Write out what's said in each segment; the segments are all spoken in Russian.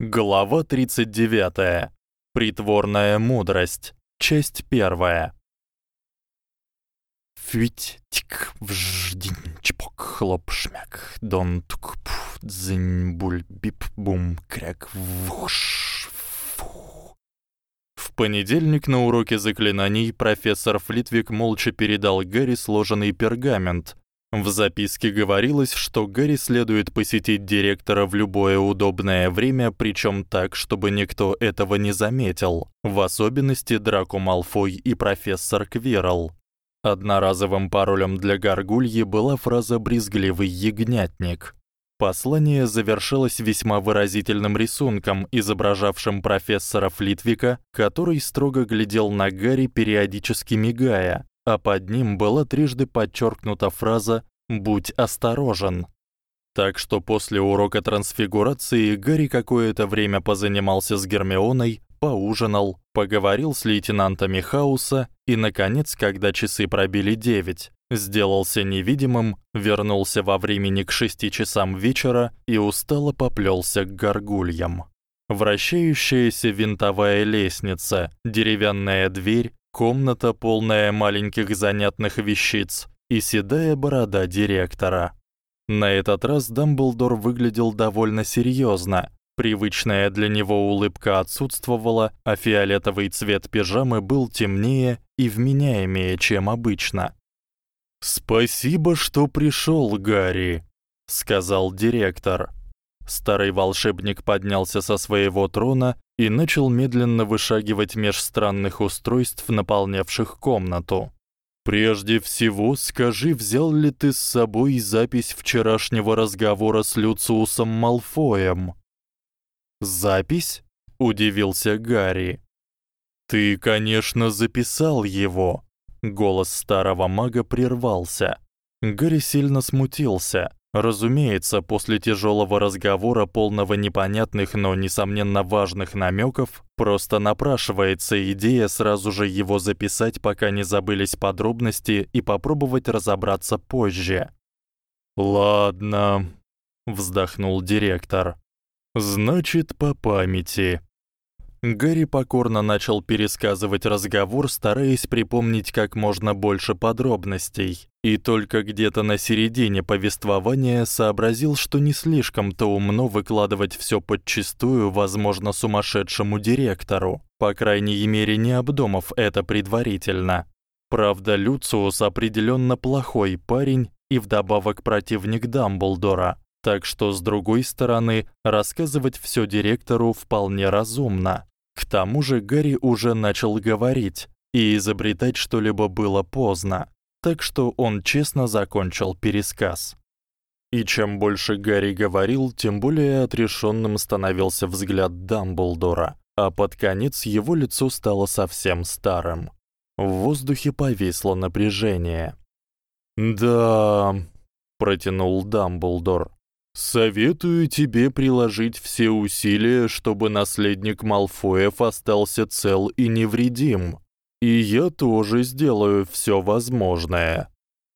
Глава 39. Притворная мудрость. Часть 1. Фють тик вждин чпок хлоп шмяк дон тук пф дзынь буль бип бум кряк вуш фу. В понедельник на уроке заклинаний профессор Флитвик молча передал Гарри сложенный пергамент, в записке говорилось, что Гарри следует посетить директора в любое удобное время, причём так, чтобы никто этого не заметил, в особенности Драко Малфой и профессор Квирл. Одноразовым паролем для Гаргульи была фраза брезгливый ягнятник. Послание завершилось весьма выразительным рисунком, изображавшим профессора Флитвика, который строго глядел на Гарри, периодически мигая, а под ним была трижды подчеркнута фраза «Будь осторожен». Так что после урока трансфигурации Гарри какое-то время позанимался с Гермионой, поужинал, поговорил с лейтенантами Хауса и наконец, когда часы пробили девять, сделался невидимым, вернулся во времени к шести часам вечера и устало поплёлся к горгульям. Вращающаяся винтовая лестница, деревянная дверь, комната, полная маленьких занятных вещиц, и седая борода директора. На этот раз Дамблдор выглядел довольно серьёзно. Привычная для него улыбка отсутствовала, а фиолетовый цвет пижамы был темнее и вменяемее, чем обычно. "Спасибо, что пришёл, Гарри", сказал директор. Старый волшебник поднялся со своего трона и начал медленно вышагивать меж странных устройств, наполнявших комнату. Прежде всего, скажи, взял ли ты с собой запись вчерашнего разговора с Люциусом Малфоем? Запись? удивился Гарри. Ты, конечно, записал его. Голос старого мага прервался. Гарри сильно смутился. Разумеется, после тяжёлого разговора, полного непонятных, но несомненно важных намёков, просто напрашивается идея сразу же его записать, пока не забылись подробности, и попробовать разобраться позже. Ладно, вздохнул директор. Значит, по памяти. Гарри покорно начал пересказывать разговор, стараясь припомнить как можно больше подробностей, и только где-то на середине повествования сообразил, что не слишком-то умно выкладывать всё подчистую, возможно, сумасшедшему директору, по крайней мере, не обдумав это предварительно. Правда, Люциус определённо плохой парень и вдобавок противник Дамблдора, так что с другой стороны, рассказывать всё директору вполне разумно. К тому же Гарри уже начал говорить, и изобретать что-либо было поздно, так что он честно закончил пересказ. И чем больше Гарри говорил, тем более отрешённым становился взгляд Дамблдора, а под конец его лицо стало совсем старым. В воздухе повисло напряжение. "Да", протянул Дамблдор. Советую тебе приложить все усилия, чтобы наследник Малфоев остался цел и невредим. И я тоже сделаю всё возможное.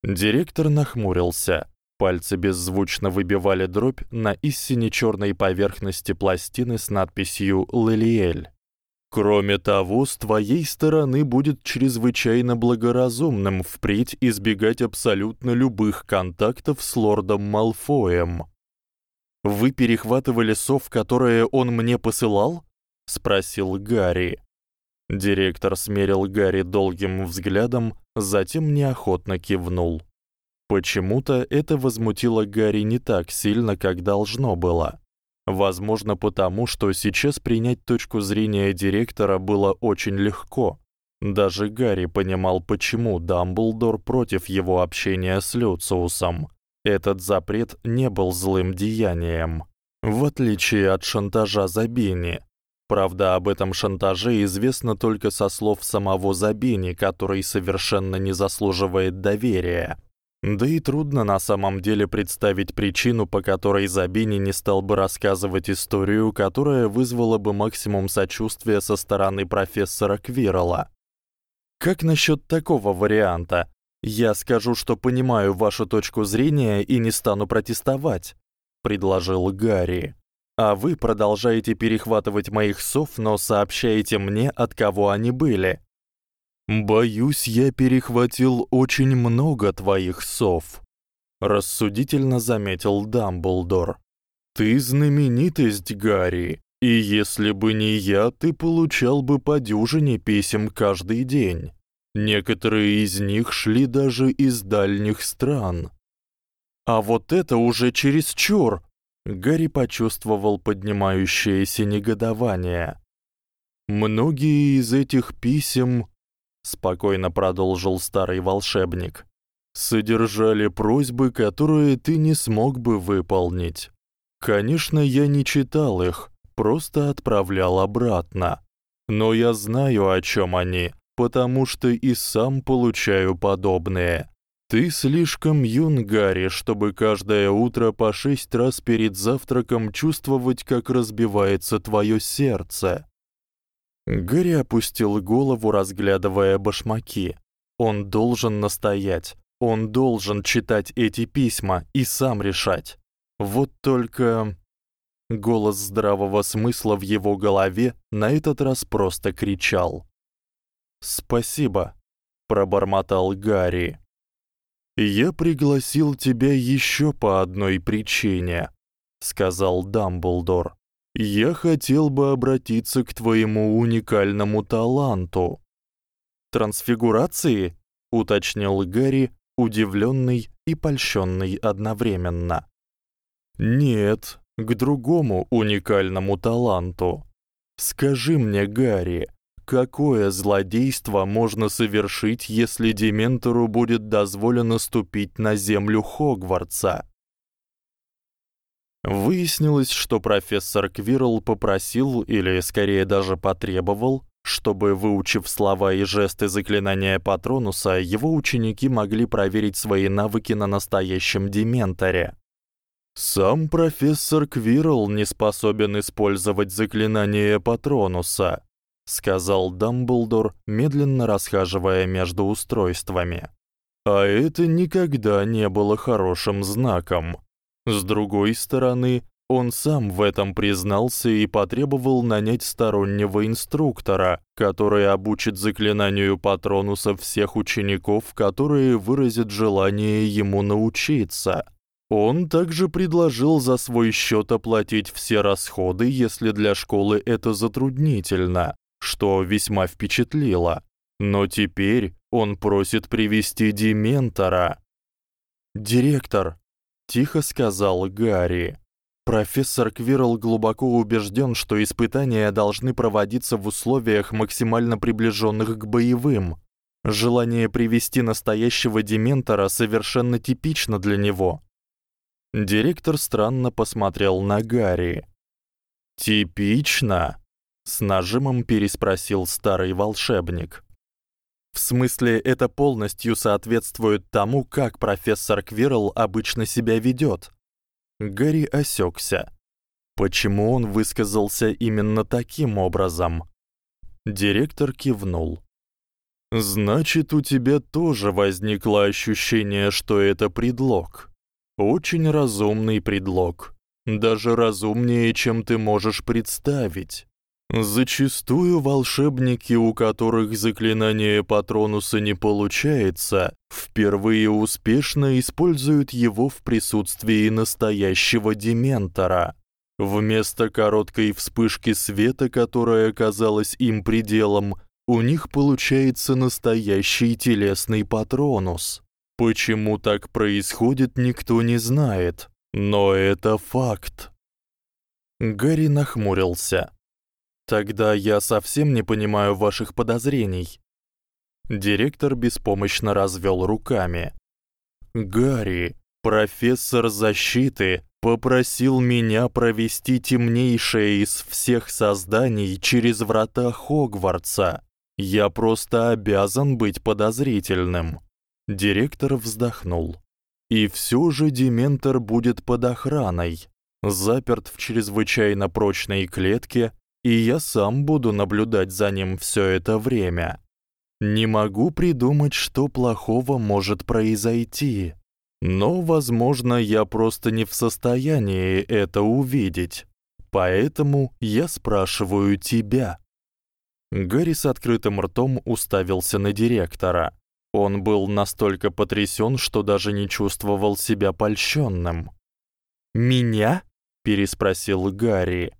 Директор нахмурился. Пальцы беззвучно выбивали дробь на истине чёрной поверхности пластины с надписью Лелиэль. Кроме того, с твоей стороны будет чрезвычайно благоразумным впредь избегать абсолютно любых контактов с лордом Малфоем. Вы перехватывали сов, которые он мне посылал? спросил Гарри. Директор смерил Гарри долгим взглядом, затем неохотно кивнул. Почему-то это возмутило Гарри не так сильно, как должно было. Возможно, потому что сейчас принять точку зрения директора было очень легко. Даже Гарри понимал, почему Дамблдор против его общения с Люциусом. Этот запрет не был злым деянием, в отличие от шантажа Забини. Правда, об этом шантаже известно только со слов самого Забини, который совершенно не заслуживает доверия. Да и трудно на самом деле представить причину, по которой Забини не стал бы рассказывать историю, которая вызвала бы максимум сочувствия со стороны профессора Квирла. Как насчёт такого варианта? Я скажу, что понимаю вашу точку зрения и не стану протестовать, предложил Гарри. А вы продолжаете перехватывать моих сов, но сообщаете мне, от кого они были. Боюсь, я перехватил очень много твоих сов, рассудительно заметил Дамблдор. Ты знаменитость, Гарри, и если бы не я, ты получал бы по дюжине писем каждый день. Некоторые из них шли даже из дальних стран. А вот это уже чересчур. Гарри почувствовал поднимающееся негодование. Многие из этих писем, спокойно продолжил старый волшебник, содержали просьбы, которые ты не смог бы выполнить. Конечно, я не читал их, просто отправлял обратно. Но я знаю, о чём они, потому что и сам получаю подобные. Ты слишком юн, Гарри, чтобы каждое утро по шесть раз перед завтраком чувствовать, как разбивается твоё сердце. Гарри опустил голову, разглядывая башмаки. Он должен настоять. Он должен читать эти письма и сам решать. Вот только голос здравого смысла в его голове на этот раз просто кричал. "Спасибо", пробормотал Гарри. "Я пригласил тебя ещё по одной причине", сказал Дамблдор. "Я хотел бы обратиться к твоему уникальному таланту". "Трансфигурации?" уточнил Гарри, удивлённый и польщённый одновременно. Нет, к другому уникальному таланту. Скажи мне, Гарри, какое злодейство можно совершить, если дементору будет дозволено ступить на землю Хогвартса? Выяснилось, что профессор Квирл попросил или скорее даже потребовал, чтобы выучив слова и жесты заклинания Патронуса, его ученики могли проверить свои навыки на настоящем дементоре. Сам профессор Квирл не способен использовать заклинание Патронуса, сказал Дамблдор, медленно расхаживая между устройствами. А это никогда не было хорошим знаком. С другой стороны, он сам в этом признался и потребовал нанять стороннего инструктора, который обучит заклинанию Патронуса всех учеников, которые выразят желание ему научиться. Он также предложил за свой счёт оплатить все расходы, если для школы это затруднительно, что весьма впечатлило. Но теперь он просит привести дементора. Директор, тихо сказал Гарри. Профессор Квирл глубоко убежден, что испытания должны проводиться в условиях максимально приближенных к боевым. Желание привести настоящего дементора совершенно типично для него. Директор странно посмотрел на Гарри. Типично, с нажимом переспросил старый волшебник. В смысле, это полностью соответствует тому, как профессор Квирл обычно себя ведёт. Гарри осёкся. Почему он высказался именно таким образом? Директор кивнул. Значит, у тебя тоже возникло ощущение, что это предлог. Очень разумный предлог. Даже разумнее, чем ты можешь представить. Зачастую волшебники, у которых заклинание Патронуса не получается, впервые успешно используют его в присутствии настоящего дементора. Вместо короткой вспышки света, которая казалась им пределом, у них получается настоящий телесный Патронус. Почему так происходит, никто не знает, но это факт. Гарри нахмурился. Тогда я совсем не понимаю ваших подозрений. Директор беспомощно развёл руками. Гарри, профессор защиты, попросил меня провести темнейшее из всех созданий через врата Хогвартса. Я просто обязан быть подозрительным. Директор вздохнул. И всё же дементор будет под охраной, заперт в чрезвычайно прочной клетке, и я сам буду наблюдать за ним всё это время. Не могу придумать, что плохого может произойти. Но, возможно, я просто не в состоянии это увидеть. Поэтому я спрашиваю тебя. Гарри с открытым ртом уставился на директора. Он был настолько потрясён, что даже не чувствовал себя польщённым. "Меня?" переспросил Гарри.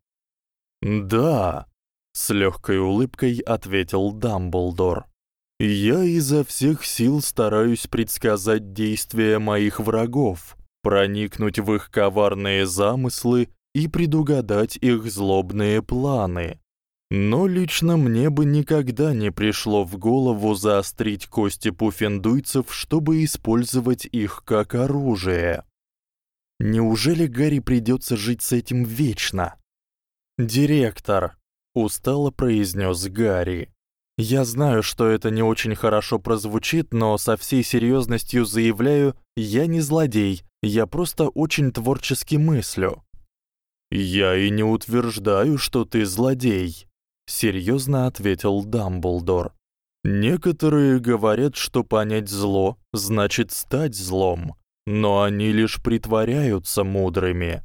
"Да", с лёгкой улыбкой ответил Дамблдор. "Я изо всех сил стараюсь предсказать действия моих врагов, проникнуть в их коварные замыслы и предугадать их злобные планы. Но лично мне бы никогда не пришло в голову заострить кости пуффендуйцев, чтобы использовать их как оружие. Неужели Гарри придётся жить с этим вечно? Директор, устало произнёс Гарри. Я знаю, что это не очень хорошо прозвучит, но со всей серьёзностью заявляю, я не злодей, я просто очень творчески мыслю. Я и не утверждаю, что ты злодей, серьёзно ответил Дамблдор. Некоторые говорят, что понять зло значит стать злом, но они лишь притворяются мудрыми.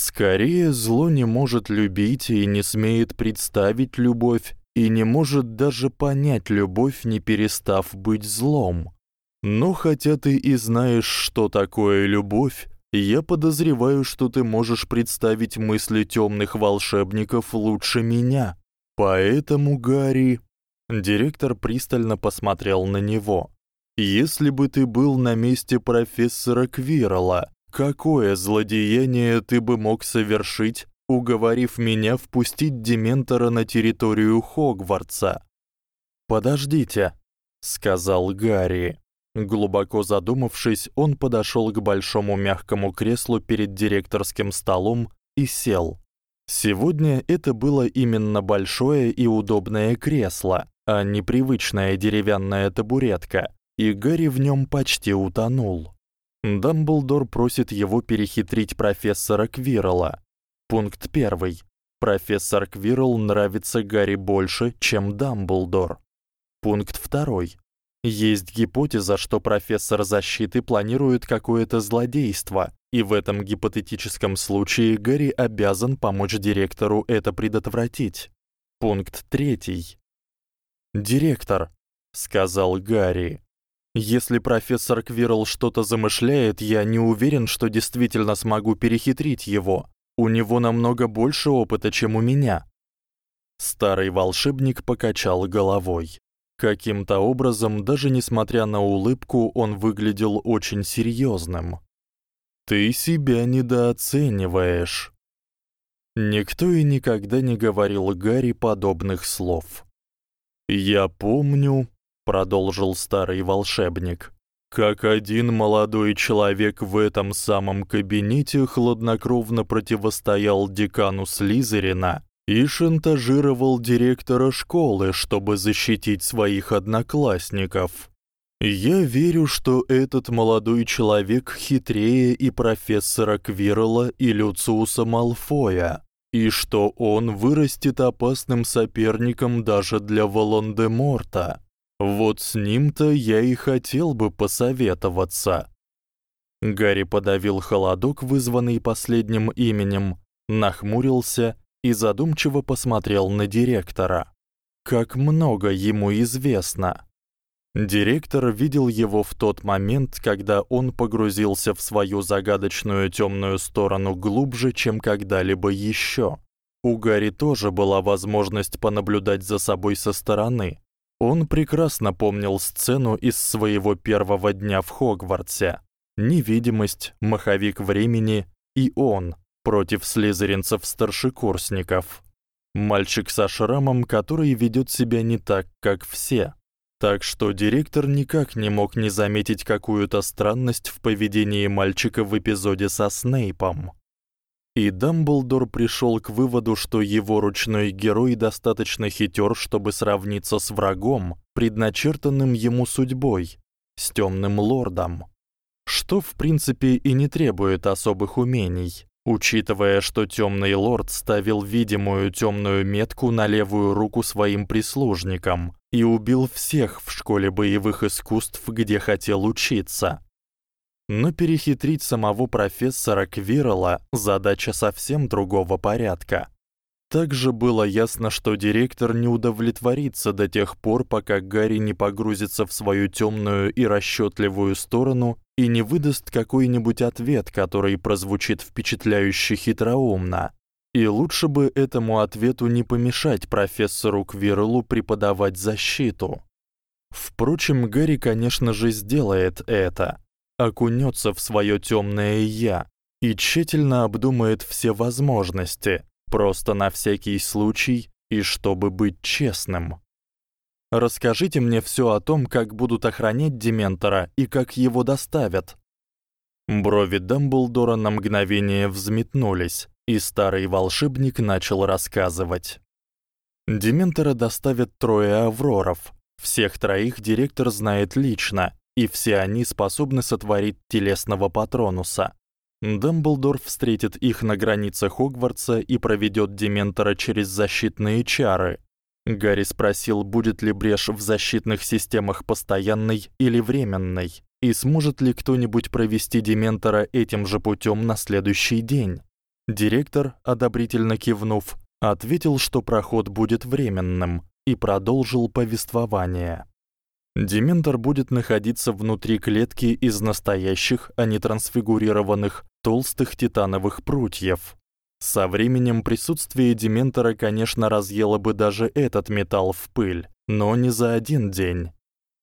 Скорее зло не может любить и не смеет представить любовь и не может даже понять любовь, не перестав быть злом. Но хотя ты и знаешь, что такое любовь, я подозреваю, что ты можешь представить мысли тёмных волшебников лучше меня. Поэтому, Гарри, директор пристально посмотрел на него. Если бы ты был на месте профессора Квирла, какое злодеяние ты бы мог совершить, уговорив меня впустить дементора на территорию Хогвартса? Подождите, сказал Гарри. Глубоко задумавшись, он подошёл к большому мягкому креслу перед директорским столом и сел. Сегодня это было именно большое и удобное кресло, а не привычная деревянная табуретка, и Гарри в нём почти утонул. Дамблдор просит его перехитрить профессора Квирла. Пункт 1. Профессор Квирл нравится Гарри больше, чем Дамблдор. Пункт 2. Есть гипотеза, что профессор защиты планирует какое-то злодейство, и в этом гипотетическом случае Гарри обязан помочь директору это предотвратить. Пункт 3. Директор, сказал Гарри. Если профессор Квирл что-то замышляет, я не уверен, что действительно смогу перехитрить его. У него намного больше опыта, чем у меня. Старый волшебник покачал головой. Каким-то образом, даже несмотря на улыбку, он выглядел очень серьёзным. Ты себя недооцениваешь. Никто и никогда не говорил Гарри подобных слов. Я помню, продолжил старый волшебник, как один молодой человек в этом самом кабинете хладнокровно противостоял декану Слизерина и шантажировал директора школы, чтобы защитить своих одноклассников. Я верю, что этот молодой человек хитрее и профессора Квирла, и Люциуса Малфоя, и что он вырастет опасным соперником даже для Волан-де-Морта. Вот с ним-то я и хотел бы посоветоваться. Гарри подавил холодок, вызванный последним именем, нахмурился и задумчиво посмотрел на директора. Как много ему известно. Директор видел его в тот момент, когда он погрузился в свою загадочную тёмную сторону глубже, чем когда-либо ещё. У Гарри тоже была возможность понаблюдать за собой со стороны. Он прекрасно помнил сцену из своего первого дня в Хогвартсе. Невидимость, маховик времени и он против слизеринцев-старшекурсников. Мальчик со шрамом, который ведёт себя не так, как все. Так что директор никак не мог не заметить какую-то странность в поведении мальчика в эпизоде со Снейпом. И Дамблдор пришёл к выводу, что его ручной герой достаточно хитёр, чтобы сравниться с врагом, предначертанным ему судьбой, с Тёмным лордом. Что, в принципе, и не требует особых умений. Учитывая, что Тёмный лорд ставил видимую тёмную метку на левую руку своим прислужникам и убил всех в школе боевых искусств, где хотел учиться. Но перехитрить самого профессора Квирла задача совсем другого порядка. Также было ясно, что директор не удовлетворится до тех пор, пока Гарри не погрузится в свою тёмную и расчётливую сторону и не выдаст какой-нибудь ответ, который прозвучит впечатляюще хитроумно. И лучше бы этому ответу не помешать профессору Квирлу преподавать защиту. Впрочем, Гарри, конечно же, сделает это. Окунётся в своё тёмное я и тщательно обдумает все возможности Просто на всякий случай и чтобы быть честным. Расскажите мне всё о том, как будут охранять дементора и как его доставят. Брови Дамблдора на мгновение взметнулись, и старый волшебник начал рассказывать. Дементора доставят трое авроров. Всех троих директор знает лично, и все они способны сотворить телесного патронуса. Дамблдор встретит их на границе Хогвартса и проведёт дементора через защитные чары. Гарри спросил, будет ли брешь в защитных системах постоянной или временной, и сможет ли кто-нибудь провести дементора этим же путём на следующий день. Директор, одобрительно кивнув, ответил, что проход будет временным, и продолжил повествование. Дементор будет находиться внутри клетки из настоящих, а не трансфигурированных, толстых титановых прутьев. Со временем присутствие дементора, конечно, разъело бы даже этот металл в пыль, но не за один день.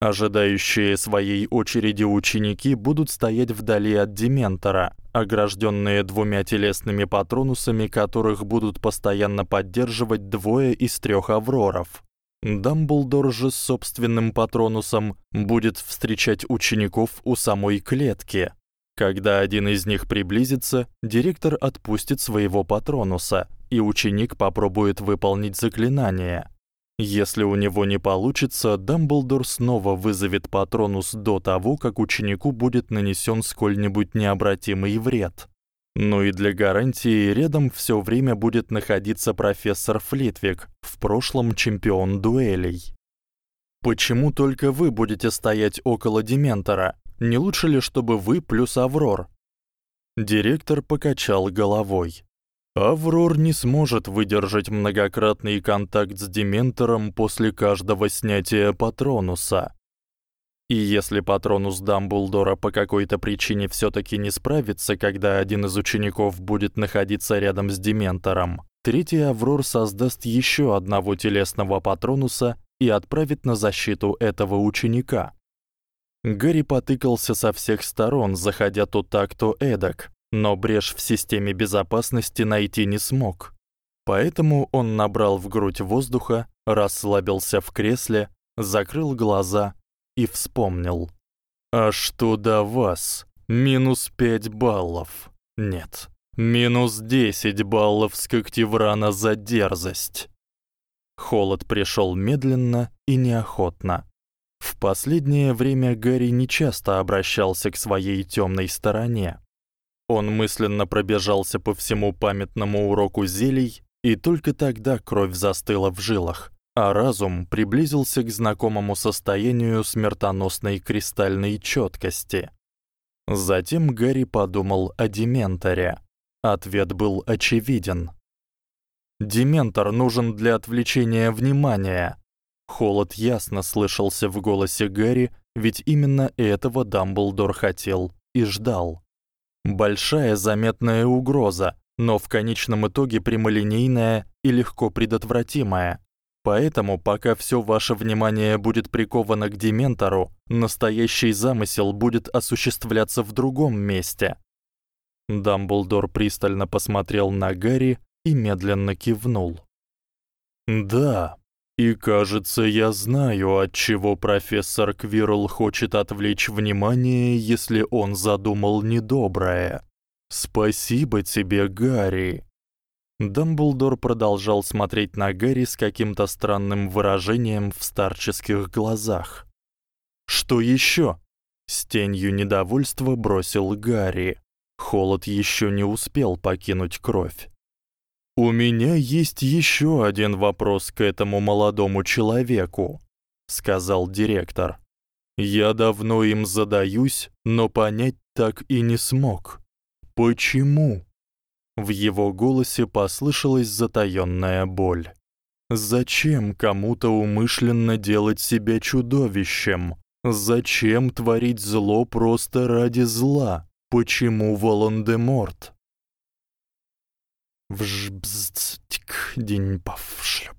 Ожидающие своей очереди ученики будут стоять вдали от дементора, ограждённые двумя телесными патронусами, которых будут постоянно поддерживать двое из трёх авроров. Дамблдор же с собственным патронусом будет встречать учеников у самой клетки. Когда один из них приблизится, директор отпустит своего патронуса, и ученик попробует выполнить заклинание. Если у него не получится, Дамблдор снова вызовет патронус до того, как ученику будет нанесён сколь-нибудь необратимый вред. Ну и для гарантии рядом всё время будет находиться профессор Флитвик, в прошлом чемпион дуэлей. Почему только вы будете стоять около дементора? Не лучше ли, чтобы вы плюс Аврор? Директор покачал головой. Аврор не сможет выдержать многократный контакт с дементором после каждого снятия патронуса. И если патронус Дамблдора по какой-то причине всё-таки не справится, когда один из учеников будет находиться рядом с дементором, третий Аврор создаст ещё одного телесного патронуса и отправит на защиту этого ученика. Гарри потыкался со всех сторон, заходя то так, то эдак, но брешь в системе безопасности найти не смог. Поэтому он набрал в грудь воздуха, расслабился в кресле, закрыл глаза и вспомнил. А что до вас? Минус пять баллов. Нет, минус десять баллов с Когтеврана за дерзость. Холод пришёл медленно и неохотно. В последнее время Гарри нечасто обращался к своей тёмной стороне. Он мысленно пробежался по всему памятному уроку зелий, и только тогда кровь застыла в жилах а разум приблизился к знакомому состоянию смертоносной кристальной чёткости. Затем Гарри подумал о дементоре. Ответ был очевиден. Дементор нужен для отвлечения внимания. Холод ясно слышался в голосе Гарри, ведь именно этого Дамблдор хотел и ждал. Большая заметная угроза, но в конечном итоге прямолинейная и легко предотвратимая. Поэтому, пока всё ваше внимание будет приковано к дементору, настоящий замысел будет осуществляться в другом месте. Дамблдор пристально посмотрел на Гарри и медленно кивнул. Да, и кажется, я знаю, от чего профессор Квирл хочет отвлечь внимание, если он задумал недоброе. Спасибо тебе, Гарри. Дамблдор продолжал смотреть на Гарри с каким-то странным выражением в старческих глазах. Что ещё? С тенью недовольства бросил Гарри. Холод ещё не успел покинуть кровь. У меня есть ещё один вопрос к этому молодому человеку, сказал директор. Я давно им задаюсь, но понять так и не смог. Почему? В его голосе послышалась затаённая боль. Зачем кому-то умышленно делать себя чудовищем? Зачем творить зло просто ради зла? Почему Волан-де-Морт? Вжбзтик день павшлеп.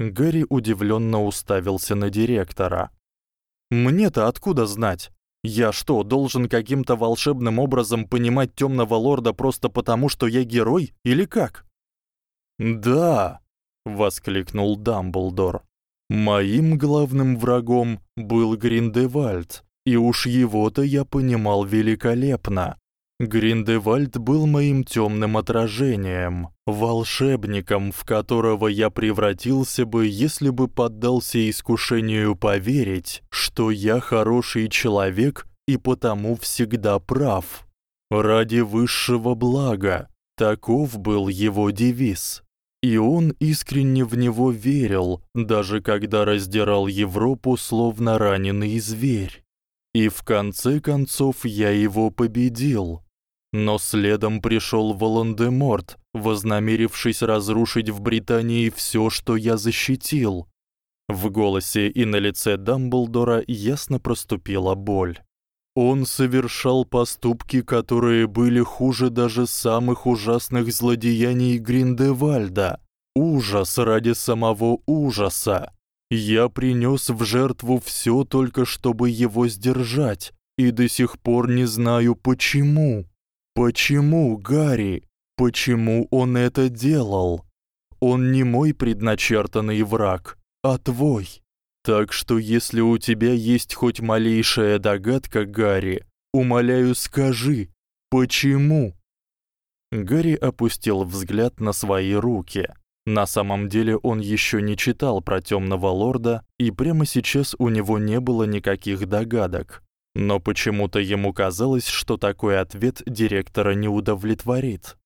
Гарри удивлённо уставился на директора. Мне-то откуда знать? Я что, должен каким-то волшебным образом понимать Тёмного лорда просто потому, что я герой или как? Да, воскликнул Дамблдор. Моим главным врагом был Гриндевальд, и уж его-то я понимал великолепно. Гриндевальд был моим тёмным отражением, волшебником, в которого я превратился бы, если бы поддался искушению поверить, что я хороший человек и потому всегда прав. Ради высшего блага таков был его девиз. И он искренне в него верил, даже когда раздирал Европу словно раненый зверь. И в конце концов я его победил. Но следом пришёл Волан-де-Морт, вознамерившись разрушить в Британии всё, что я защитил. В голосе и на лице Дамблдора ясно проступила боль. Он совершал поступки, которые были хуже даже самых ужасных злодеяний Гриндевальда. Ужас ради самого ужаса. Я принёс в жертву всё только чтобы его сдержать, и до сих пор не знаю почему. Почему, Гарри? Почему он это делал? Он не мой предначертанный враг, а твой. Так что если у тебя есть хоть малейшая догадка, Гарри, умоляю, скажи, почему? Гарри опустил взгляд на свои руки. На самом деле он ещё не читал про Тёмного лорда, и прямо сейчас у него не было никаких догадок. Но почему-то ему казалось, что такой ответ директора не удовлетворит.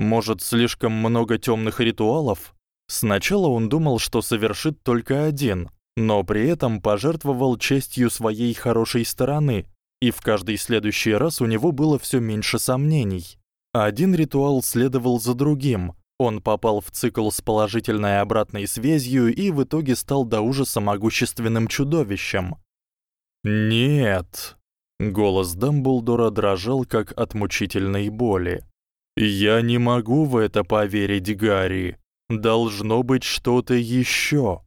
Может, слишком много тёмных ритуалов? Сначала он думал, что совершит только один, но при этом пожертвовал частью своей хорошей стороны, и в каждый следующий раз у него было всё меньше сомнений. Один ритуал следовал за другим. Он попал в цикл с положительной обратной связью и в итоге стал до ужаса могущественным чудовищем. Нет. Голос Дамблдора дрожал как от мучительной боли. Я не могу в это поверить, Гарри. Должно быть что-то ещё.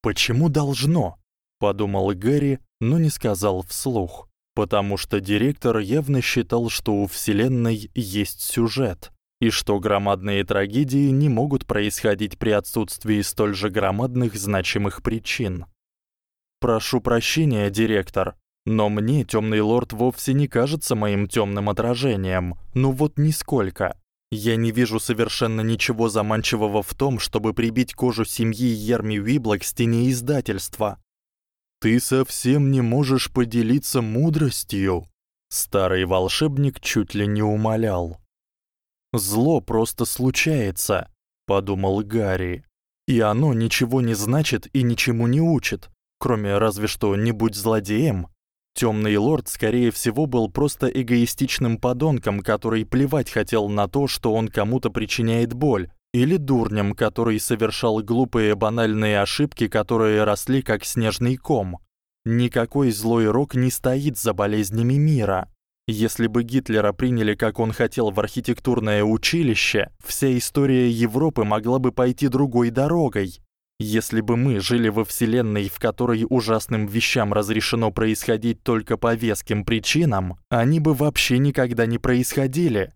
Почему должно? подумал Гарри, но не сказал вслух, потому что директор явно считал, что у вселенной есть сюжет и что громадные трагедии не могут происходить при отсутствии столь же громадных значимых причин. Прошу прощения, директор, но мне Тёмный лорд вовсе не кажется моим тёмным отражением. Ну вот нисколько. Я не вижу совершенно ничего заманчивого в том, чтобы прибить кожу семьи Ерми Уибла к стене издательства. Ты совсем не можешь поделиться мудростью, старый волшебник чуть ли не умолял. Зло просто случается, подумал Гарри. И оно ничего не значит и ничему не учит кроме разве что не будь злодеем. Тёмный лорд, скорее всего, был просто эгоистичным подонком, который плевать хотел на то, что он кому-то причиняет боль, или дурнем, который совершал глупые банальные ошибки, которые росли как снежный ком. Никакой злой рок не стоит за болезнями мира. Если бы Гитлера приняли, как он хотел, в архитектурное училище, вся история Европы могла бы пойти другой дорогой. Если бы мы жили во вселенной, в которой ужасным вещам разрешено происходить только по веским причинам, они бы вообще никогда не происходили.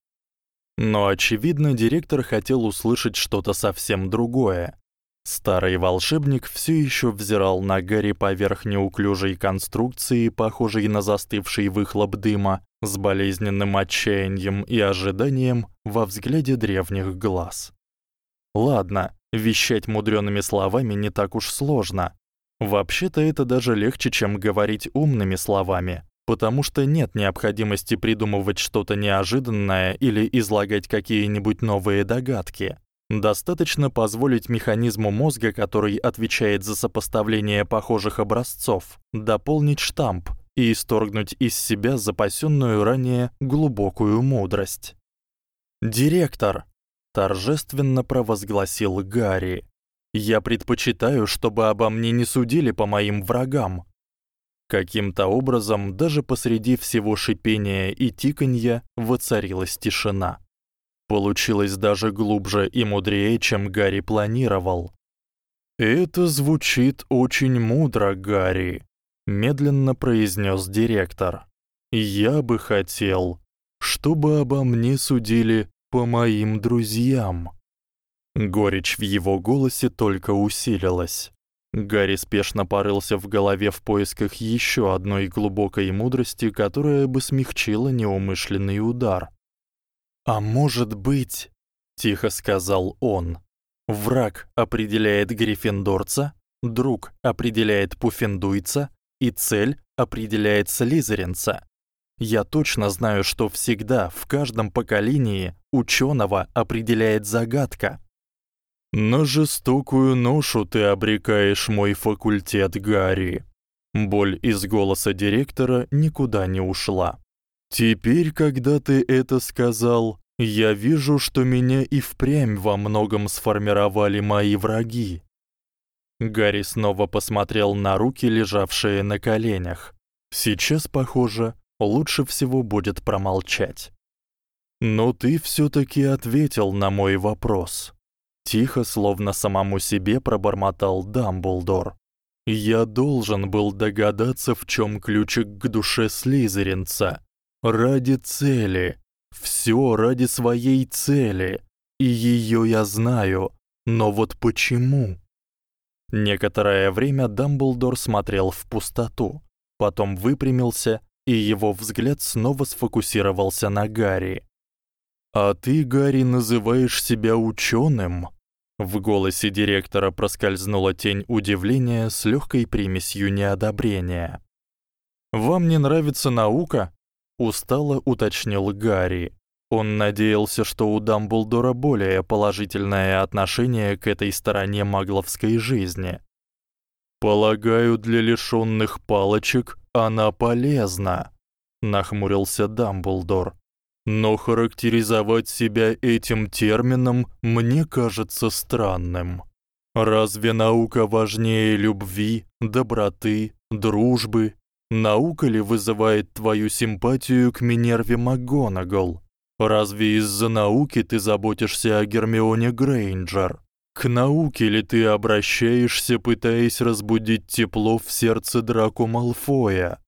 Но очевидно, директор хотел услышать что-то совсем другое. Старый волшебник всё ещё взирал на Гарри поверх неуклюжей конструкции, похожей на застывший выхлоп дыма, с болезненным отчаянием и ожиданием во взгляде древних глаз. Ладно, Вещать мудрёными словами не так уж сложно. Вообще-то это даже легче, чем говорить умными словами, потому что нет необходимости придумывать что-то неожиданное или излагать какие-нибудь новые догадки. Достаточно позволить механизму мозга, который отвечает за сопоставление похожих образцов, дополнить штамп и исторгнуть из себя запасённую ранее глубокую мудрость. Директор торжественно провозгласил Гарри. Я предпочитаю, чтобы обо мне не судили по моим врагам. Каким-то образом даже посреди всего шипения и тиканья воцарилась тишина. Получилось даже глубже и мудрее, чем Гарри планировал. Это звучит очень мудро, Гарри, медленно произнёс директор. Я бы хотел, чтобы обо мне судили по моим друзьям. Горечь в его голосе только усилилась. Гарри спешно порылся в голове в поисках ещё одной глубокой мудрости, которая бы смягчила неумышленный удар. А может быть, тихо сказал он. Враг определяет гриффиндорца, друг определяет пуффендуйца и цель определяет слизеринца. Я точно знаю, что всегда в каждом поколении учёного определяет загадка. На жестокую ношу ты обрекаешь мой факультет, Гарри. Боль из голоса директора никуда не ушла. Теперь, когда ты это сказал, я вижу, что меня и впрямь во многом сформировали мои враги. Гарри снова посмотрел на руки, лежавшие на коленях. Сейчас, похоже, лучше всего будет промолчать. Но ты всё-таки ответил на мой вопрос. Тихо, словно самому себе пробормотал Дамблдор. Я должен был догадаться, в чём ключик к душе слизеринца. Ради цели. Всё ради своей цели. И её я знаю. Но вот почему? Некоторое время Дамблдор смотрел в пустоту, потом выпрямился, и его взгляд снова сфокусировался на Гарри. А ты, Гарри, называешь себя учёным? В голосе директора проскользнула тень удивления с лёгкой примесью неодобрения. Вам не нравится наука? устало уточнил Гарри. Он надеялся, что у Дамблдора более положительное отношение к этой стороне магловской жизни. Полагаю, для лишённых палочек она полезна, нахмурился Дамблдор. Но характеризовать себя этим термином мне кажется странным. Разве наука важнее любви, доброты, дружбы? Наука ли вызывает твою симпатию к Минерве МакГонагал? Разве из-за науки ты заботишься о Гермионе Грейнджер? К науке ли ты обращаешься, пытаясь разбудить тепло в сердце Драко Малфоя?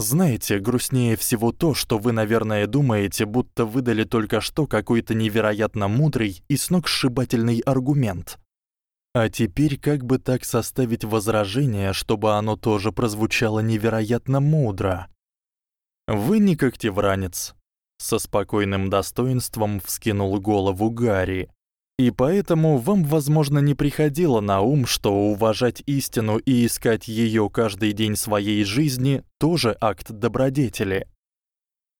Знаете, грустнее всего то, что вы, наверное, думаете, будто выдали только что какой-то невероятно мудрый и сногсшибательный аргумент. А теперь как бы так составить возражение, чтобы оно тоже прозвучало невероятно мудро? Вы не когтевранец, со спокойным достоинством вскинул голову Гарри. И поэтому вам, возможно, не приходило на ум, что уважать истину и искать её каждый день своей жизни тоже акт добродетели.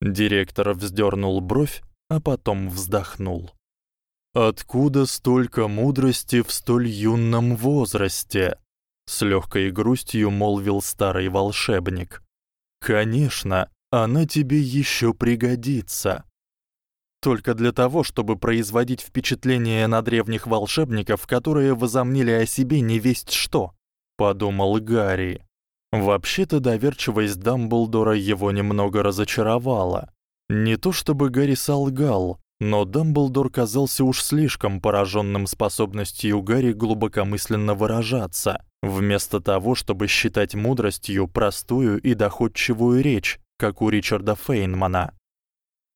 Директор вздёрнул бровь, а потом вздохнул. Откуда столько мудрости в столь юном возрасте? с лёгкой грустью молвил старый волшебник. Конечно, она тебе ещё пригодится только для того, чтобы производить впечатление на древних волшебников, которые возомнили о себе невесть что, подумал Гарри. Вообще-то доверчивость Дамблдора его немного разочаровала. Не то чтобы Гарри солгал, но Дамблдор казался уж слишком поражённым способностью Гарри глубокомысленно выражаться, вместо того, чтобы считать мудростью простую и доходчивую речь, как у Ричарда Фейнмана.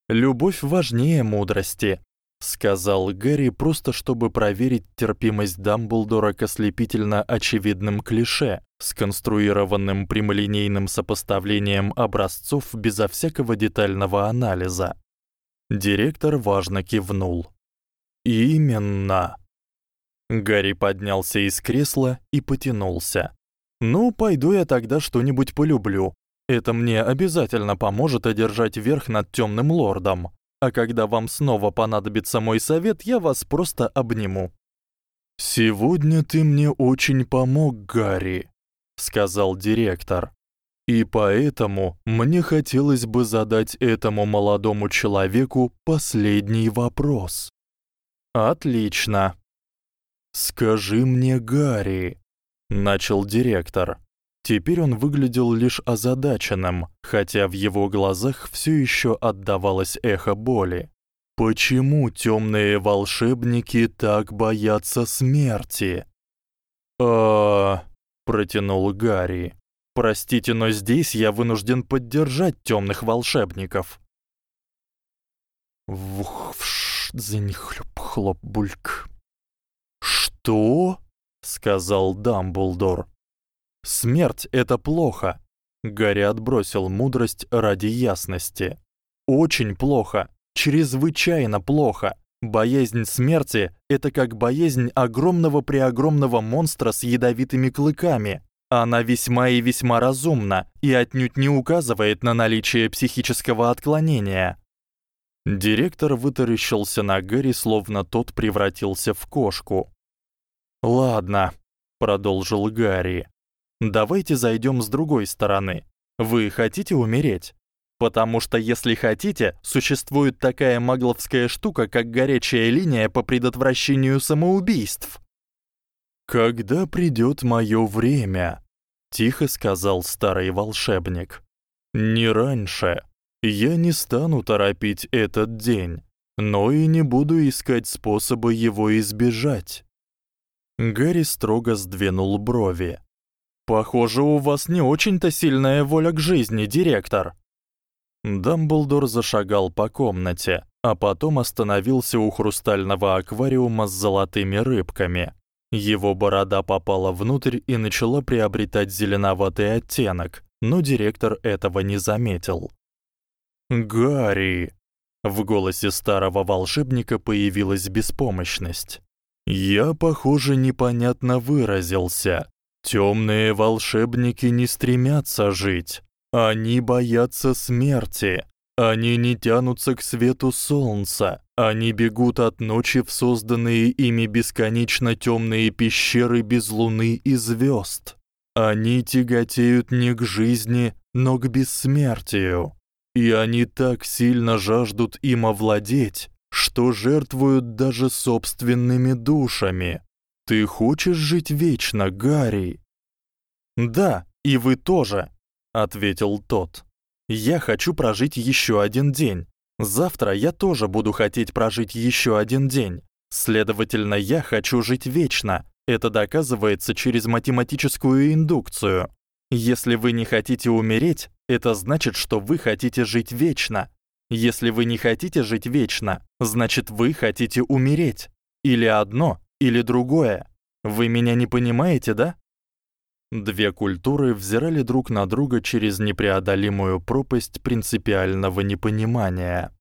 Любовь важнее мудрости, сказал Гэри просто чтобы проверить терпимость Дамблдора к ослепительно очевидным клише, сконструированным прямолинейным сопоставлением образцов безо всякого детального анализа. Директор важно кивнул. Именно. Гарри поднялся из кресла и потянулся. Ну, пойду я тогда что-нибудь полюблю, это мне обязательно поможет одержать верх над Тёмным лордом. а когда вам снова понадобится мой совет, я вас просто обниму. Сегодня ты мне очень помог, Гарри, сказал директор. И поэтому мне хотелось бы задать этому молодому человеку последний вопрос. Отлично. Скажи мне, Гарри, начал директор. Теперь он выглядел лишь озадаченным, хотя в его глазах всё ещё отдавалось эхо боли. Почему тёмные волшебники так боятся смерти? А, протянул Гарри. Простите, но здесь я вынужден поддержать тёмных волшебников. Вух, вш, дзынь, хлюп, хлоп, бульк. Что? сказал Дамблдор. Смерть это плохо. Гарри отбросил мудрость ради ясности. Очень плохо, чрезвычайно плохо. Боязнь смерти это как боязнь огромного-преогромного монстра с ядовитыми клыками. Она весьма и весьма разумна и отнюдь не указывает на наличие психического отклонения. Директор вытаращился на Гэри, словно тот превратился в кошку. Ладно, продолжил Гарри. Давайте зайдём с другой стороны. Вы хотите умереть? Потому что если хотите, существует такая магловская штука, как горячая линия по предотвращению самоубийств. Когда придёт моё время, тихо сказал старый волшебник. Не раньше. Я не стану торопить этот день, но и не буду искать способы его избежать. Гарри строго сдвинул брови. Похоже, у вас не очень-то сильная воля к жизни, директор. Дамблдор зашагал по комнате, а потом остановился у хрустального аквариума с золотыми рыбками. Его борода попала внутрь и начала приобретать зеленоватый оттенок, но директор этого не заметил. Гарри, в голосе старого волшебника появилась беспомощность. Я, похоже, непонятно выразился. Тёмные волшебники не стремятся жить. Они боятся смерти. Они не тянутся к свету солнца. Они бегут от ночи в созданные ими бесконечно тёмные пещеры без луны и звёзд. Они тяготеют не к жизни, но к бессмертию. И они так сильно жаждут им овладеть, что жертвуют даже собственными душами. Ты хочешь жить вечно, Гарри? Да, и вы тоже, ответил тот. Я хочу прожить ещё один день. Завтра я тоже буду хотеть прожить ещё один день. Следовательно, я хочу жить вечно. Это доказывается через математическую индукцию. Если вы не хотите умереть, это значит, что вы хотите жить вечно. Если вы не хотите жить вечно, значит, вы хотите умереть. Или одно, или другое. Вы меня не понимаете, да? Две культуры взирали друг на друга через непреодолимую пропасть принципиального непонимания.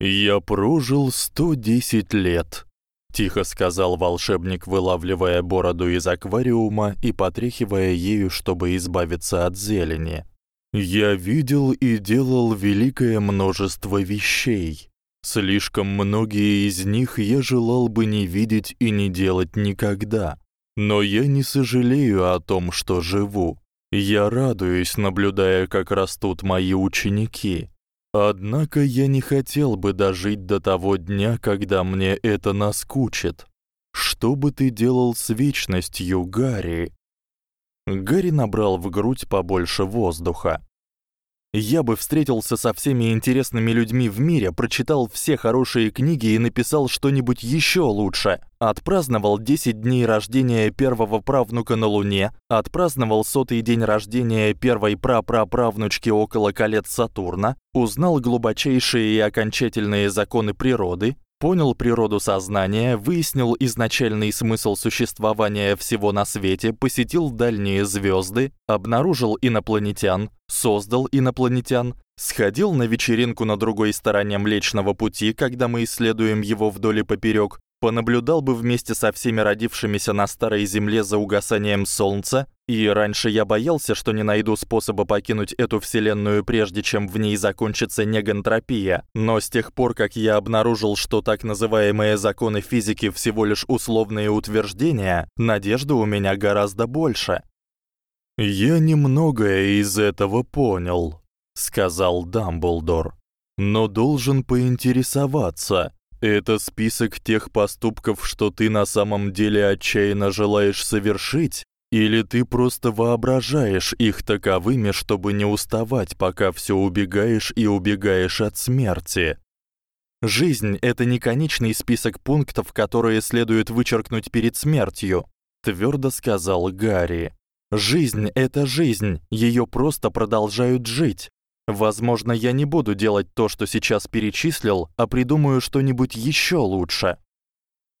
Я прожил 110 лет, тихо сказал волшебник, вылавливая бороду из аквариума и потряхивая ею, чтобы избавиться от зелени. Я видел и делал великое множество вещей. Слишком многие из них я желал бы не видеть и не делать никогда. Но я не сожалею о том, что живу. Я радуюсь, наблюдая, как растут мои ученики. Однако я не хотел бы дожить до того дня, когда мне это наскучит. Что бы ты делал с вечностью, Гарри? Гарри набрал в грудь побольше воздуха. Я бы встретился со всеми интересными людьми в мире, прочитал все хорошие книги и написал что-нибудь ещё лучше. Отпраздновал 10 дней рождения первого правнука на Луне, отпраздновал сотый день рождения первой прапраправнучки около колец Сатурна, узнал глубочайшие и окончательные законы природы, понял природу сознания, выяснил изначальный смысл существования всего на свете, посетил дальние звёзды, обнаружил инопланетян, создал инопланетян, сходил на вечеринку на другой стороне Млечного пути, когда мы исследуем его вдоль и поперёк, понаблюдал бы вместе со всеми родившимися на старой земле за угасанием солнца, и раньше я боялся, что не найду способа покинуть эту вселенную прежде, чем в ней закончится негантропия. Но с тех пор, как я обнаружил, что так называемые законы физики всего лишь условные утверждения, надежды у меня гораздо больше. Я немногое из этого понял, сказал Дамблдор. Но должен поинтересоваться, это список тех поступков, что ты на самом деле отчаянно желаешь совершить, или ты просто воображаешь их таковыми, чтобы не уставать, пока всё убегаешь и убегаешь от смерти? Жизнь это не конечный список пунктов, которые следует вычеркнуть перед смертью, твёрдо сказал Гарри. Жизнь это жизнь, её просто продолжают жить. Возможно, я не буду делать то, что сейчас перечислил, а придумаю что-нибудь ещё лучше.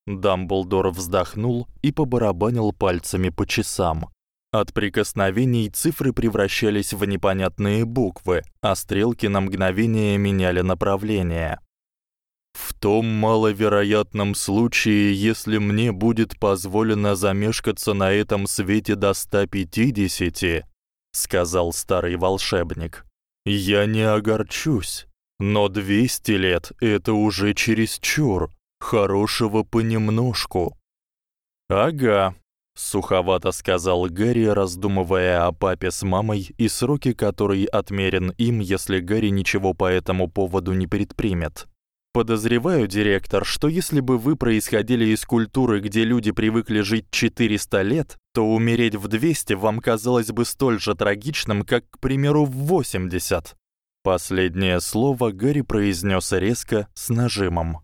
Дамблдор вздохнул и побарабанил пальцами по часам. От прикосновений цифры превращались в непонятные буквы, а стрелки на мгновение меняли направление. В том маловероятном случае, если мне будет позволено замешкаться на этом свете до 150, сказал старый волшебник. Я не огорчусь, но 200 лет это уже чересчур. Хорошего понемножку. Ага, суховато сказал Гарри, раздумывая о папе с мамой и сроке, который отмерен им, если Гарри ничего по этому поводу не предпримет. Подозреваю, директор, что если бы вы происходили из культуры, где люди привыкли жить 400 лет, то умереть в 200 вам казалось бы столь же трагичным, как, к примеру, в 80. Последнее слово Гарри произнёс резко, с нажимом.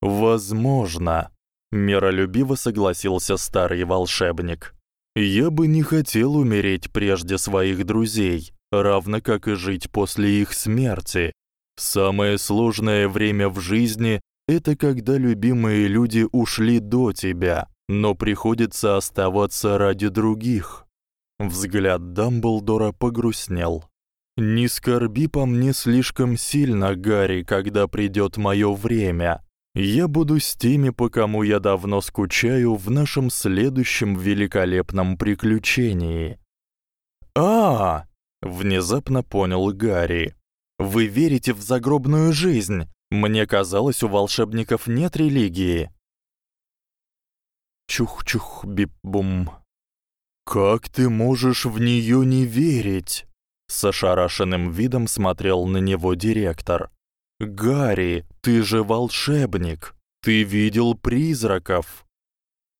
Возможно, миролюбиво согласился старый волшебник. Я бы не хотел умереть прежде своих друзей, равно как и жить после их смерти. Самое сложное время в жизни это когда любимые люди ушли до тебя, но приходится оставаться ради других. Взгляд Дамблдора погрустнел. Не скорби по мне слишком сильно, Гарри, когда придёт моё время. Я буду с теми, по кому я давно скучаю в нашем следующем великолепном приключении. А, -а, -а внезапно понял Гарри. Вы верите в загробную жизнь? Мне казалось, у волшебников нет религии. Чух-чух бип-бум. Как ты можешь в неё не верить? С ошарашенным видом смотрел на него директор. Гарри, ты же волшебник. Ты видел призраков.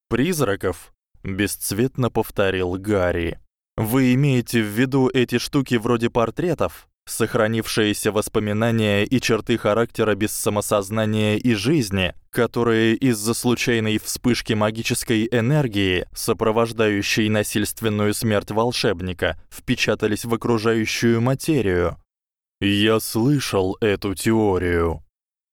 Призраков? бесцветно повторил Гарри. Вы имеете в виду эти штуки вроде портретов, сохранившиеся воспоминания и черты характера без самосознания и жизни, которые из-за случайной вспышки магической энергии, сопровождающей насильственную смерть волшебника, впечатались в окружающую материю. Я слышал эту теорию,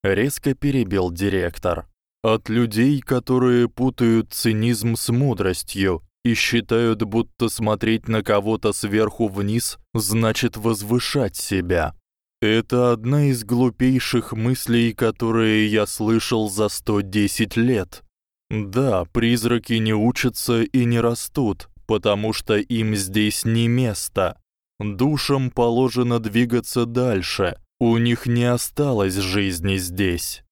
резко перебил директор. От людей, которые путают цинизм с мудростью и считают, будто смотреть на кого-то сверху вниз значит возвышать себя. Это одна из глупейших мыслей, которые я слышал за 110 лет. Да, призраки не учатся и не растут, потому что им здесь не место. Душам положено двигаться дальше. У них не осталось жизни здесь.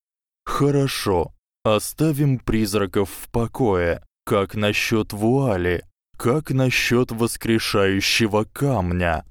Хорошо. Оставим призраков в покое. Как насчёт вуали? Как насчёт воскрешающего камня?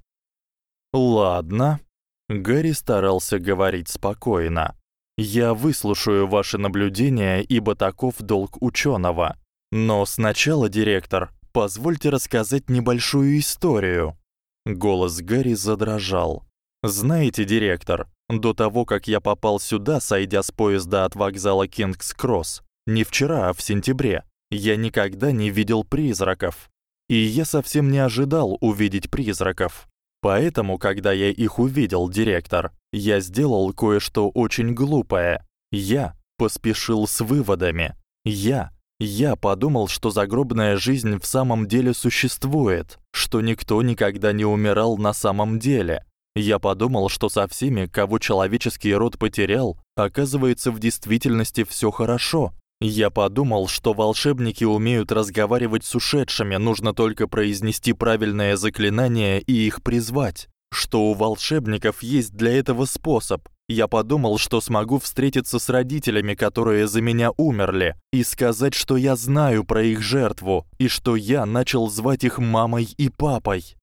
Ладно. Гарри старался говорить спокойно. Я выслушаю ваши наблюдения, ибо таков долг учёного. Но сначала, директор, позвольте рассказать небольшую историю. Голос Гарри задрожал. Знаете, директор, до того, как я попал сюда, сойдя с поезда от вокзала Кингс-Кросс, не вчера, а в сентябре, я никогда не видел призраков. И я совсем не ожидал увидеть призраков. Поэтому, когда я их увидел, директор, я сделал кое-что очень глупое. Я поспешил с выводами. Я я подумал, что загробная жизнь в самом деле существует, что никто никогда не умирал на самом деле. Я подумал, что со всеми, кого человеческий род потерял, оказывается в действительности всё хорошо, Я подумал, что волшебники умеют разговаривать с ушедшими, нужно только произнести правильное заклинание и их призвать, что у волшебников есть для этого способ. Я подумал, что смогу встретиться с родителями, которые за меня умерли, и сказать, что я знаю про их жертву и что я начал звать их мамой и папой.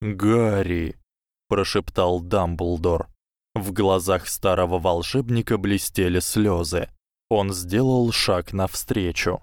Гарри, прошептал Дамблдор. В глазах старого волшебника блестели слёзы. Он сделал шаг навстречу.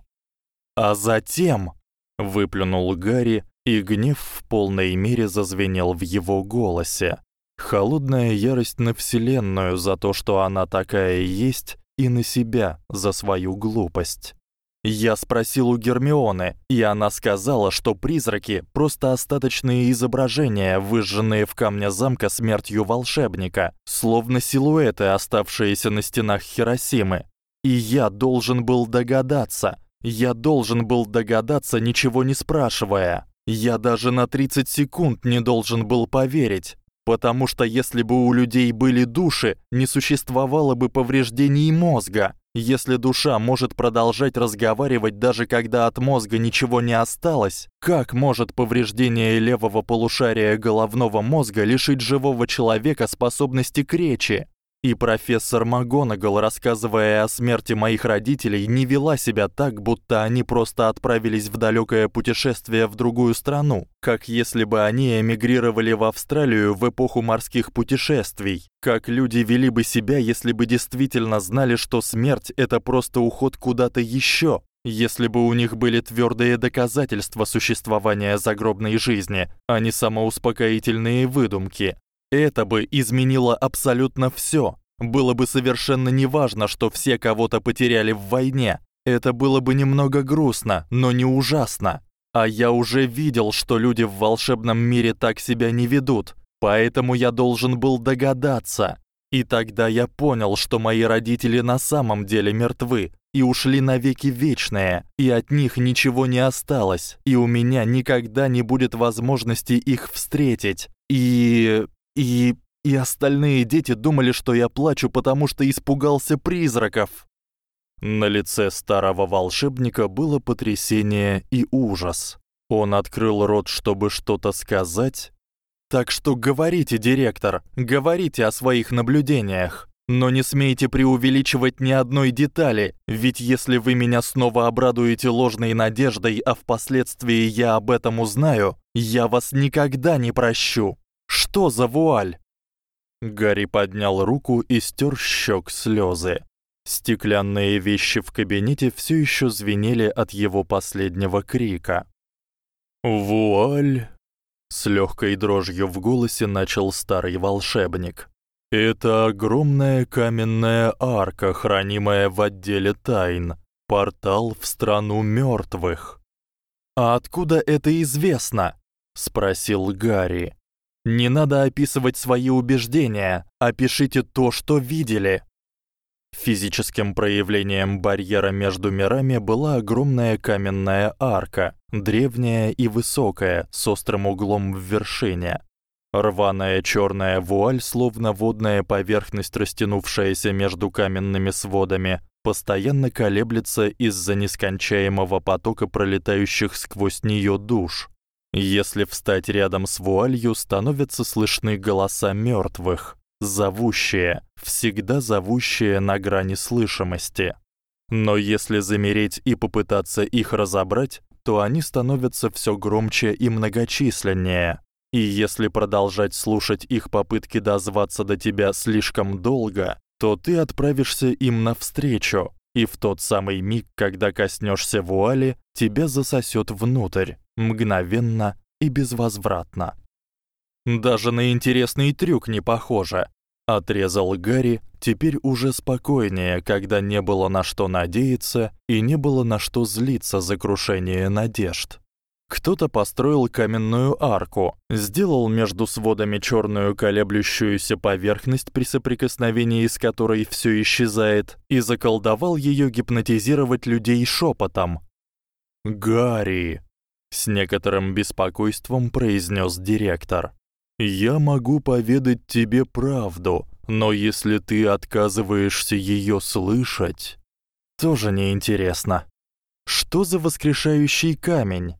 А затем выплюнул Гарри, и гнев в полной мере зазвенел в его голосе. Холодная ярость на вселенную за то, что она такая есть, и на себя за свою глупость. Я спросил у Гермионы, и она сказала, что призраки просто остаточные изображения, выжженные в камне замка смертью волшебника, словно силуэты, оставшиеся на стенах Хиросимы. И я должен был догадаться. Я должен был догадаться, ничего не спрашивая. Я даже на 30 секунд не должен был поверить, потому что если бы у людей были души, не существовало бы повреждений мозга. Если душа может продолжать разговаривать даже когда от мозга ничего не осталось, как может повреждение левого полушария головного мозга лишить живого человека способности к речи? И профессор МакГонагал, рассказывая о смерти моих родителей, не вела себя так, будто они просто отправились в далёкое путешествие в другую страну, как если бы они эмигрировали в Австралию в эпоху морских путешествий. Как люди вели бы себя, если бы действительно знали, что смерть это просто уход куда-то ещё, если бы у них были твёрдые доказательства существования загробной жизни, а не самоуспокоительные выдумки. Это бы изменило абсолютно всё. Было бы совершенно неважно, что все кого-то потеряли в войне. Это было бы немного грустно, но не ужасно. А я уже видел, что люди в волшебном мире так себя не ведут, поэтому я должен был догадаться. И тогда я понял, что мои родители на самом деле мертвы и ушли навеки вечные, и от них ничего не осталось, и у меня никогда не будет возможности их встретить. И и и остальные дети думали, что я плачу, потому что испугался призраков. На лице старого волшебника было потрясение и ужас. Он открыл рот, чтобы что-то сказать. Так что говорите, директор, говорите о своих наблюдениях, но не смейте преувеличивать ни одной детали, ведь если вы меня снова обрадуете ложной надеждой, а впоследствии я об этом узнаю, я вас никогда не прощу. Что за вуаль? Гарри поднял руку и стер щек слезы. Стеклянные вещи в кабинете все еще звенели от его последнего крика. Вуаль, с легкой дрожью в голосе начал старый волшебник. Это огромная каменная арка, хранимая в отделе тайн, портал в страну мертвых. А откуда это известно? спросил Гарри. Не надо описывать свои убеждения, опишите то, что видели. Физическим проявлением барьера между мирами была огромная каменная арка, древняя и высокая, с острым углом в вершине. Рваная чёрная вуаль, словно водная поверхность, растянувшаяся между каменными сводами, постоянно колеблется из-за нескончаемого потока пролетающих сквозь неё душ. Если встать рядом с вуалью, становятся слышны голоса мёртвых, зовущие, всегда зовущие на грани слышимости. Но если замереть и попытаться их разобрать, то они становятся всё громче и многочисленнее. И если продолжать слушать их попытки дозваться до тебя слишком долго, то ты отправишься им навстречу, и в тот самый миг, когда коснёшься вуали, тебя засосёт внутрь мгновенно и безвозвратно. Даже на интересный трюк не похоже, отрезал Гарри, теперь уже спокойнее, когда не было на что надеяться и не было на что злиться за крушение надежд. Кто-то построил каменную арку, сделал между сводами чёрную колеблющуюся поверхность, при соприкосновении с которой всё исчезает, и заколдовал её гипнотизировать людей шёпотом. Гарри, с некоторым беспокойством произнёс директор. Я могу поведать тебе правду, но если ты отказываешься её слышать, тоже неинтересно. Что за воскрешающий камень?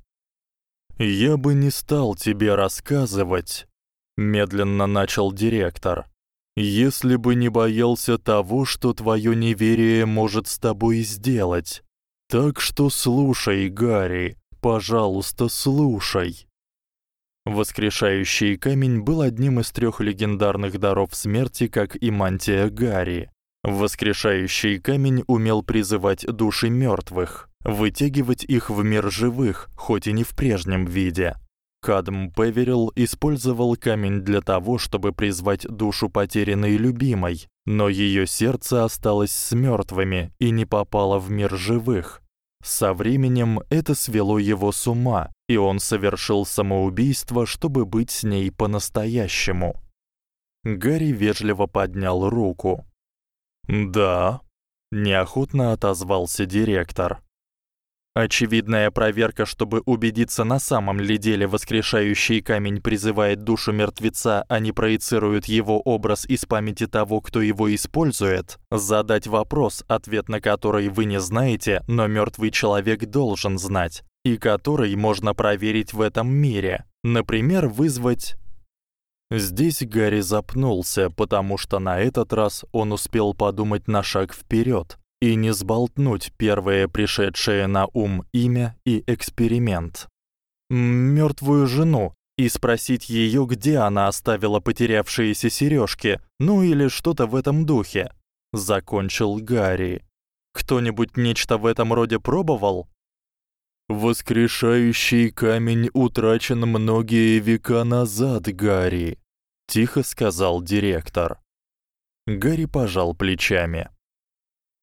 Я бы не стал тебе рассказывать, медленно начал директор. Если бы не боялся того, что твоё неверие может с тобой сделать. Так что слушай, Гарри, пожалуйста, слушай. Воскрешающий камень был одним из трёх легендарных даров смерти, как и мантия Гарри. Воскрешающий камень умел призывать души мёртвых, вытягивать их в мир живых, хоть и не в прежнем виде. Кадм Певерил использовал камень для того, чтобы призвать душу потерянной любимой, но её сердце осталось с мёртвыми и не попало в мир живых. Со временем это свело его с ума, и он совершил самоубийство, чтобы быть с ней по-настоящему. Гарри вежливо поднял руку. "Да", неохотно отозвался директор. Очевидная проверка, чтобы убедиться, на самом ли деле воскрешающий камень призывает душу мертвеца, а не проецирует его образ из памяти того, кто его использует. Задать вопрос, ответ на который вы не знаете, но мёртвый человек должен знать, и который можно проверить в этом мире. Например, вызвать Здесь Гарри запнулся, потому что на этот раз он успел подумать на шаг вперёд и не сболтнуть первое пришедшее на ум имя и эксперимент. Мёртвую жену и спросить её, где она оставила потерявшиеся серёжки, ну или что-то в этом духе. Закончил Гарри. Кто-нибудь нечто в этом роде пробовал? Воскрешающий камень утрачен многие века назад, Гарри, тихо сказал директор. Гарри пожал плечами.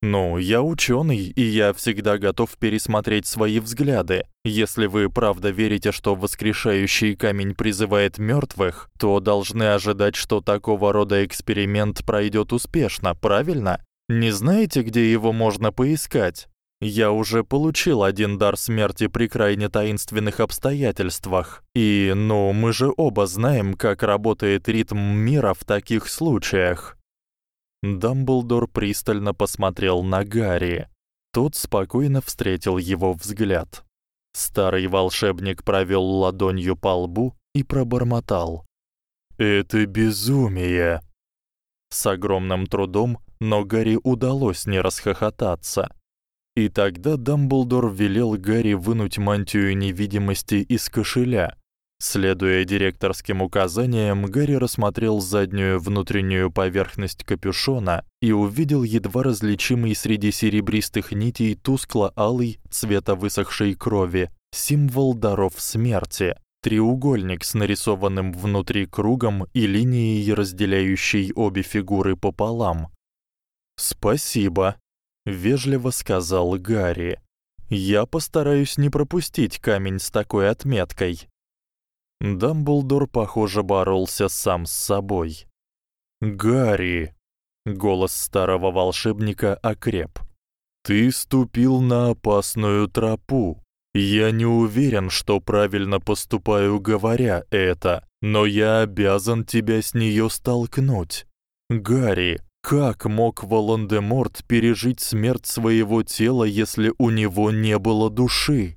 Ну, я учёный, и я всегда готов пересмотреть свои взгляды. Если вы правда верите, что воскрешающий камень призывает мёртвых, то должны ожидать, что такого рода эксперимент пройдёт успешно, правильно? Не знаете, где его можно поискать? Я уже получил один дар смерти при крайне таинственных обстоятельствах. И, ну, мы же оба знаем, как работает ритм мира в таких случаях. Дамблдор пристально посмотрел на Гарри. Тот спокойно встретил его взгляд. Старый волшебник провёл ладонью по лбу и пробормотал: "Это безумие". С огромным трудом, но Гарри удалось не расхохотаться. И тогда Дамблдор велел Гарри вынуть мантию невидимости из кошеля Следуя директорским указаниям, Гарри рассмотрел заднюю внутреннюю поверхность капюшона и увидел едва различимый среди серебристых нитей тускло-алый цвета высохшей крови символ даров смерти. Треугольник с нарисованным внутри кругом и линией, разделяющей обе фигуры пополам. "Спасибо", вежливо сказал Гарри. "Я постараюсь не пропустить камень с такой отметкой". Дамблдор, похоже, боролся сам с собой. "Гарри", голос старого волшебника окреп. "Ты ступил на опасную тропу. Я не уверен, что правильно поступаю, говоря это, но я обязан тебя с неё столкнуть. Гарри, как мог Волан-де-Морт пережить смерть своего тела, если у него не было души?"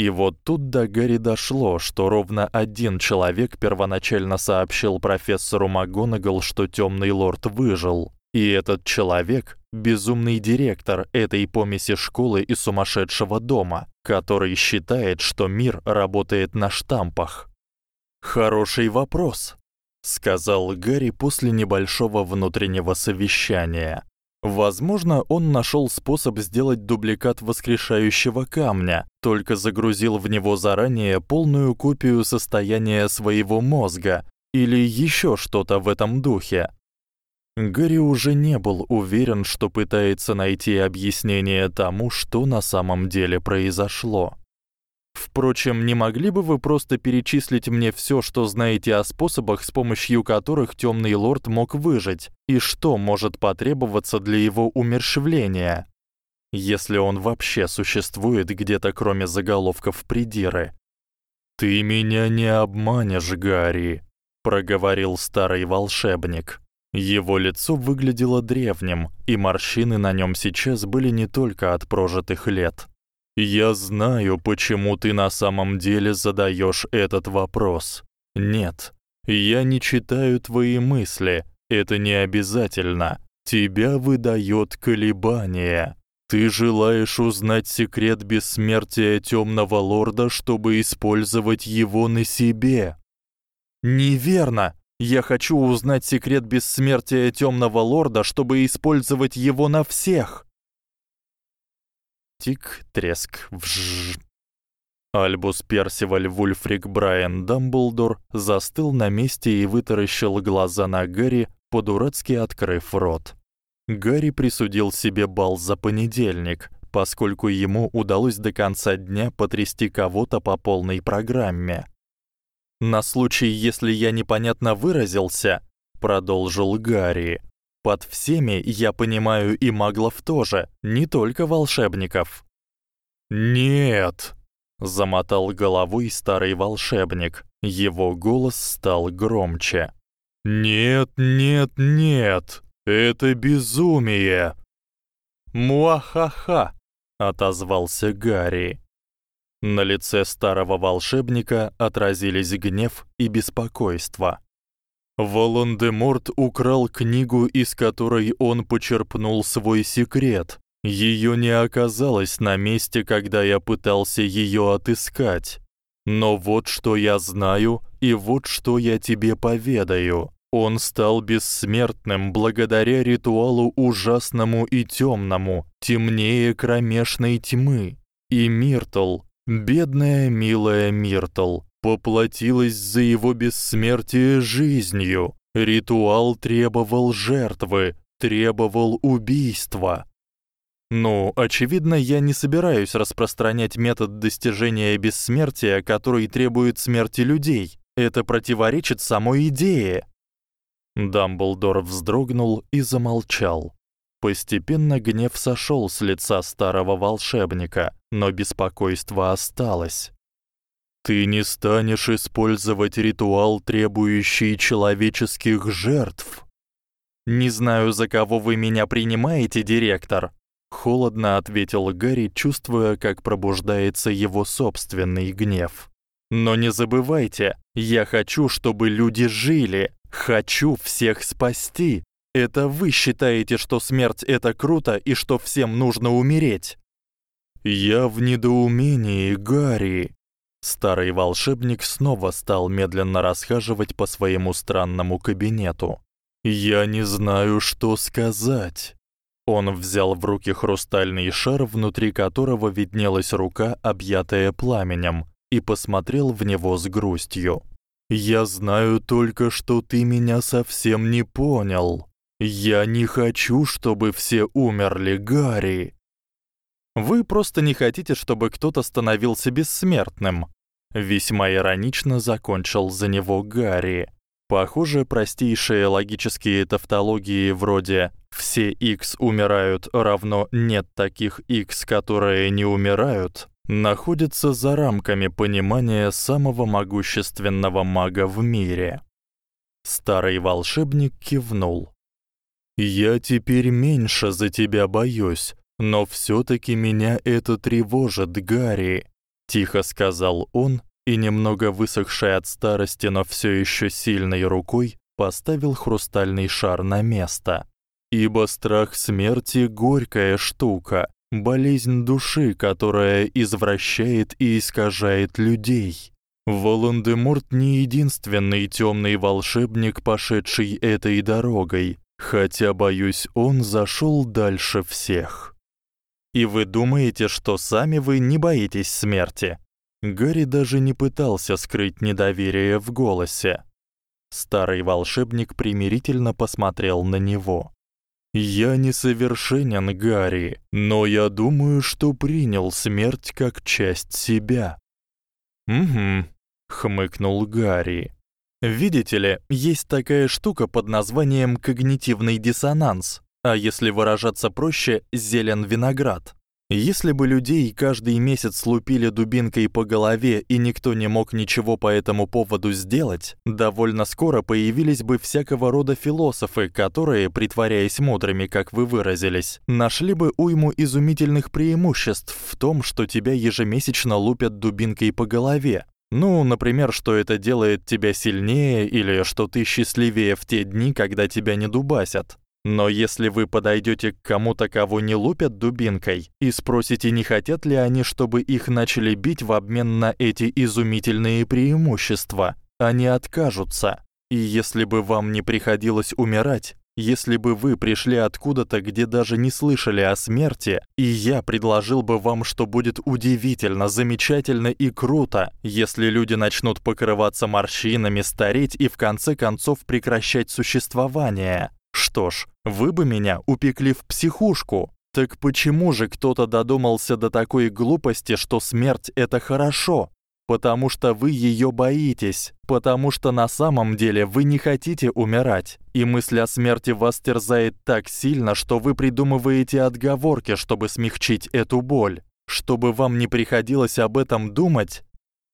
И вот тут до Гарри дошло, что ровно один человек первоначально сообщил профессору МакГонагал, что Тёмный лорд выжил. И этот человек безумный директор этой помеси школы и сумасшедшего дома, который считает, что мир работает на штампах. Хороший вопрос, сказал Гарри после небольшого внутреннего совещания. Возможно, он нашёл способ сделать дубликат воскрешающего камня, только загрузил в него заранее полную копию состояния своего мозга или ещё что-то в этом духе. Гарри уже не был уверен, что пытается найти объяснение тому, что на самом деле произошло. Впрочем, не могли бы вы просто перечислить мне всё, что знаете о способах, с помощью которых Тёмный лорд мог выжить, и что может потребоваться для его умерщвления, если он вообще существует где-то кроме заголовков придиры? Ты меня не обманешь, Гарри, проговорил старый волшебник. Его лицо выглядело древним, и морщины на нём сейчас были не только от прожитых лет. Я знаю, почему ты на самом деле задаёшь этот вопрос. Нет, я не читаю твои мысли. Это не обязательно. Тебя выдаёт колебание. Ты желаешь узнать секрет бессмертия Тёмного лорда, чтобы использовать его на себе. Неверно. Я хочу узнать секрет бессмертия Тёмного лорда, чтобы использовать его на всех. Тик, треск, вжж. Альбус Персиваль Вульфрик Брайан Дамблдор застыл на месте и вытаращил глаза на Гарри, по-дурацки открыв рот. Гарри присудил себе балл за понедельник, поскольку ему удалось до конца дня потрясти кого-то по полной программе. На случай, если я непонятно выразился, продолжил Гарри. Под всеми я понимаю и маглов тоже, не только волшебников. Нет, замотал головой старый волшебник. Его голос стал громче. Нет, нет, нет. Это безумие. Муахаха, отозвался Гарри. На лице старого волшебника отразились гнев и беспокойство. Волан-де-Морт украл книгу, из которой он почерпнул свой секрет. Её не оказалось на месте, когда я пытался её отыскать. Но вот что я знаю, и вот что я тебе поведаю. Он стал бессмертным благодаря ритуалу ужасному и тёмному, темнее кромешной тьмы. И Миртл, бедная милая Миртл, поплатилась за его бессмертие жизнью. Ритуал требовал жертвы, требовал убийства. Ну, очевидно, я не собираюсь распространять метод достижения бессмертия, который требует смерти людей. Это противоречит самой идее. Дамблдор вздрогнул и замолчал. Постепенно гнев сошёл с лица старого волшебника, но беспокойство осталось. Ты не станешь использовать ритуал, требующий человеческих жертв. Не знаю, за кого вы меня принимаете, директор, холодно ответил Гарри, чувствуя, как пробуждается его собственный гнев. Но не забывайте, я хочу, чтобы люди жили, хочу всех спасти. Это вы считаете, что смерть это круто и что всем нужно умереть? Я в недоумении, Гарри. Старый волшебник снова стал медленно расхаживать по своему странному кабинету. Я не знаю, что сказать. Он взял в руки хрустальный шар, внутри которого виднелась рука, объятая пламенем, и посмотрел в него с грустью. Я знаю только, что ты меня совсем не понял. Я не хочу, чтобы все умерли, Гарри. Вы просто не хотите, чтобы кто-то становился бессмертным. Весьма иронично закончил за него Гарри. Похоже, простейшие логические тавтологии вроде все x умирают равно нет таких x, которые не умирают, находятся за рамками понимания самого могущественного мага в мире. Старый волшебник кивнул. Я теперь меньше за тебя боюсь, но всё-таки меня это тревожит, Гарри, тихо сказал он и немного высохшей от старости, но всё ещё сильной рукой поставил хрустальный шар на место. Ибо страх смерти горькая штука, болезнь души, которая извращает и искажает людей. Волан-де-Морт не единственный тёмный волшебник, пошедший этой дорогой, хотя, боюсь, он зашёл дальше всех. И вы думаете, что сами вы не боитесь смерти? Гарри даже не пытался скрыть недоверие в голосе. Старый волшебник примирительно посмотрел на него. Я несовершенен, Гарри, но я думаю, что принял смерть как часть себя. Угу, хмыкнул Гарри. Видите ли, есть такая штука под названием когнитивный диссонанс, а если выражаться проще, зелен виноград. Если бы людей каждый месяц лупили дубинкой по голове и никто не мог ничего по этому поводу сделать, довольно скоро появились бы всякого рода философы, которые, притворяясь мудрыми, как вы выразились, нашли бы уйму изумительных преимуществ в том, что тебя ежемесячно лупят дубинкой по голове. Ну, например, что это делает тебя сильнее или что ты счастливее в те дни, когда тебя не дубасят. Но если вы подойдёте к кому-то, кого не лупят дубинкой, и спросите, не хотят ли они, чтобы их начали бить в обмен на эти изумительные преимущества, они откажутся. И если бы вам не приходилось умирать, если бы вы пришли откуда-то, где даже не слышали о смерти, и я предложил бы вам, что будет удивительно, замечательно и круто, если люди начнут покрываться морщинами, стареть и в конце концов прекращать существование, что ж, вы бы меня упекли в психушку. Так почему же кто-то додумался до такой глупости, что смерть это хорошо? Потому что вы её боитесь, потому что на самом деле вы не хотите умирать. И мысль о смерти вас терзает так сильно, что вы придумываете отговорки, чтобы смягчить эту боль, чтобы вам не приходилось об этом думать.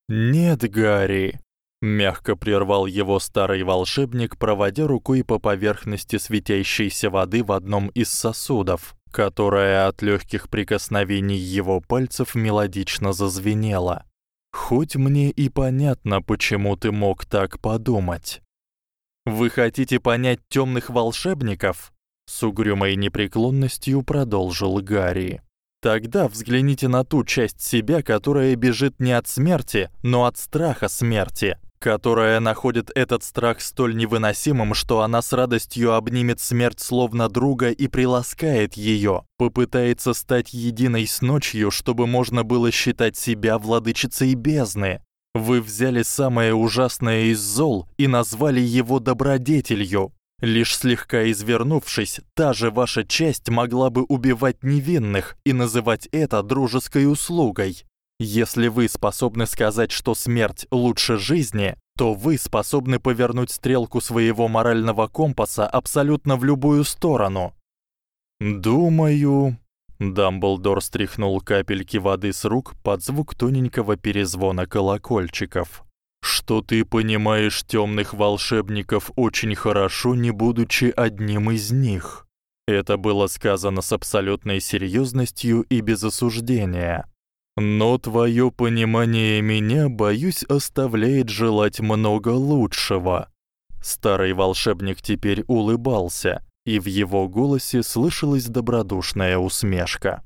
Нет, Гарри, Мягко прервал его старый волшебник, проводя рукой по поверхности светящейся воды в одном из сосудов, которая от лёгких прикосновений его пальцев мелодично зазвенела. Хоть мне и понятно, почему ты мог так подумать. Вы хотите понять тёмных волшебников? с угрюмой непреклонностью продолжил Гарри. Тогда взгляните на ту часть себя, которая бежит не от смерти, но от страха смерти, которая находит этот страх столь невыносимым, что она с радостью обнимет смерть словно друга и приласкает её, попытается стать единой с ночью, чтобы можно было считать себя владычицей бездны. Вы взяли самое ужасное из зол и назвали его добродетелью. Лишь слегка извернувшись, та же ваша часть могла бы убивать невинных и называть это дружеской услугой. Если вы способны сказать, что смерть лучше жизни, то вы способны повернуть стрелку своего морального компаса абсолютно в любую сторону. Думаю, Дамблдор стряхнул капельки воды с рук под звук тоненького перезвона колокольчиков. Что ты понимаешь тёмных волшебников очень хорошо, не будучи одним из них. Это было сказано с абсолютной серьёзностью и без осуждения. Но твоё понимание меня, боюсь, оставляет желать много лучшего. Старый волшебник теперь улыбался, и в его голосе слышалась добродушная усмешка.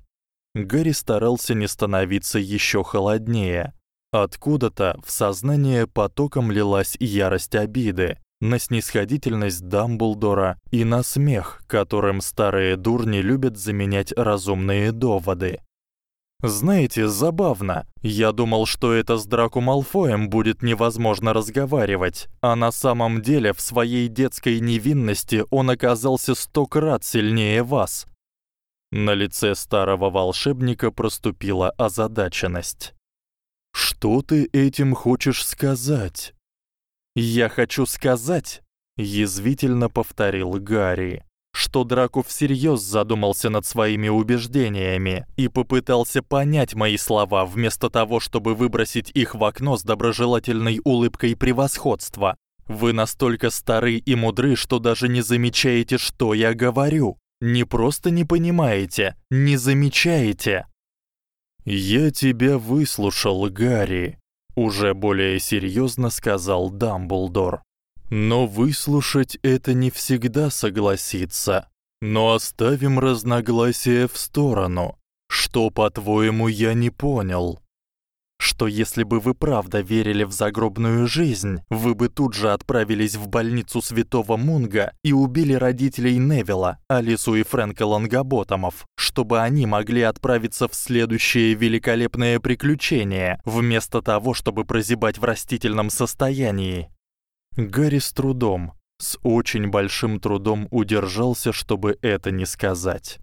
Гарри старался не становиться ещё холоднее. Откуда-то в сознание потоком лилась ярость обиды на снисходительность Дамблдора и на смех, которым старые дурни любят заменять разумные доводы. Знаете, забавно. Я думал, что это с Драко Малфоем будет невозможно разговаривать, а на самом деле в своей детской невинности он оказался сто крат сильнее вас. На лице старого волшебника проступила озадаченность. Что ты этим хочешь сказать? Я хочу сказать, язвительно повторил Гарри что Драко всерьёз задумался над своими убеждениями и попытался понять мои слова вместо того, чтобы выбросить их в окно с доброжелательной улыбкой превосходства. Вы настолько стары и мудры, что даже не замечаете, что я говорю. Не просто не понимаете, не замечаете. Я тебя выслушал, Гарри, уже более серьёзно сказал Дамблдор. Но выслушать это не всегда согласиться. Но оставим разногласия в сторону. Что, по-твоему, я не понял? Что если бы вы правда верили в загробную жизнь, вы бы тут же отправились в больницу Святого Мунга и убили родителей Невилла, Алису и Фрэнка Лонгаботомов, чтобы они могли отправиться в следующее великолепное приключение, вместо того, чтобы прозябать в растительном состоянии. Гарри с трудом, с очень большим трудом удержался, чтобы это не сказать.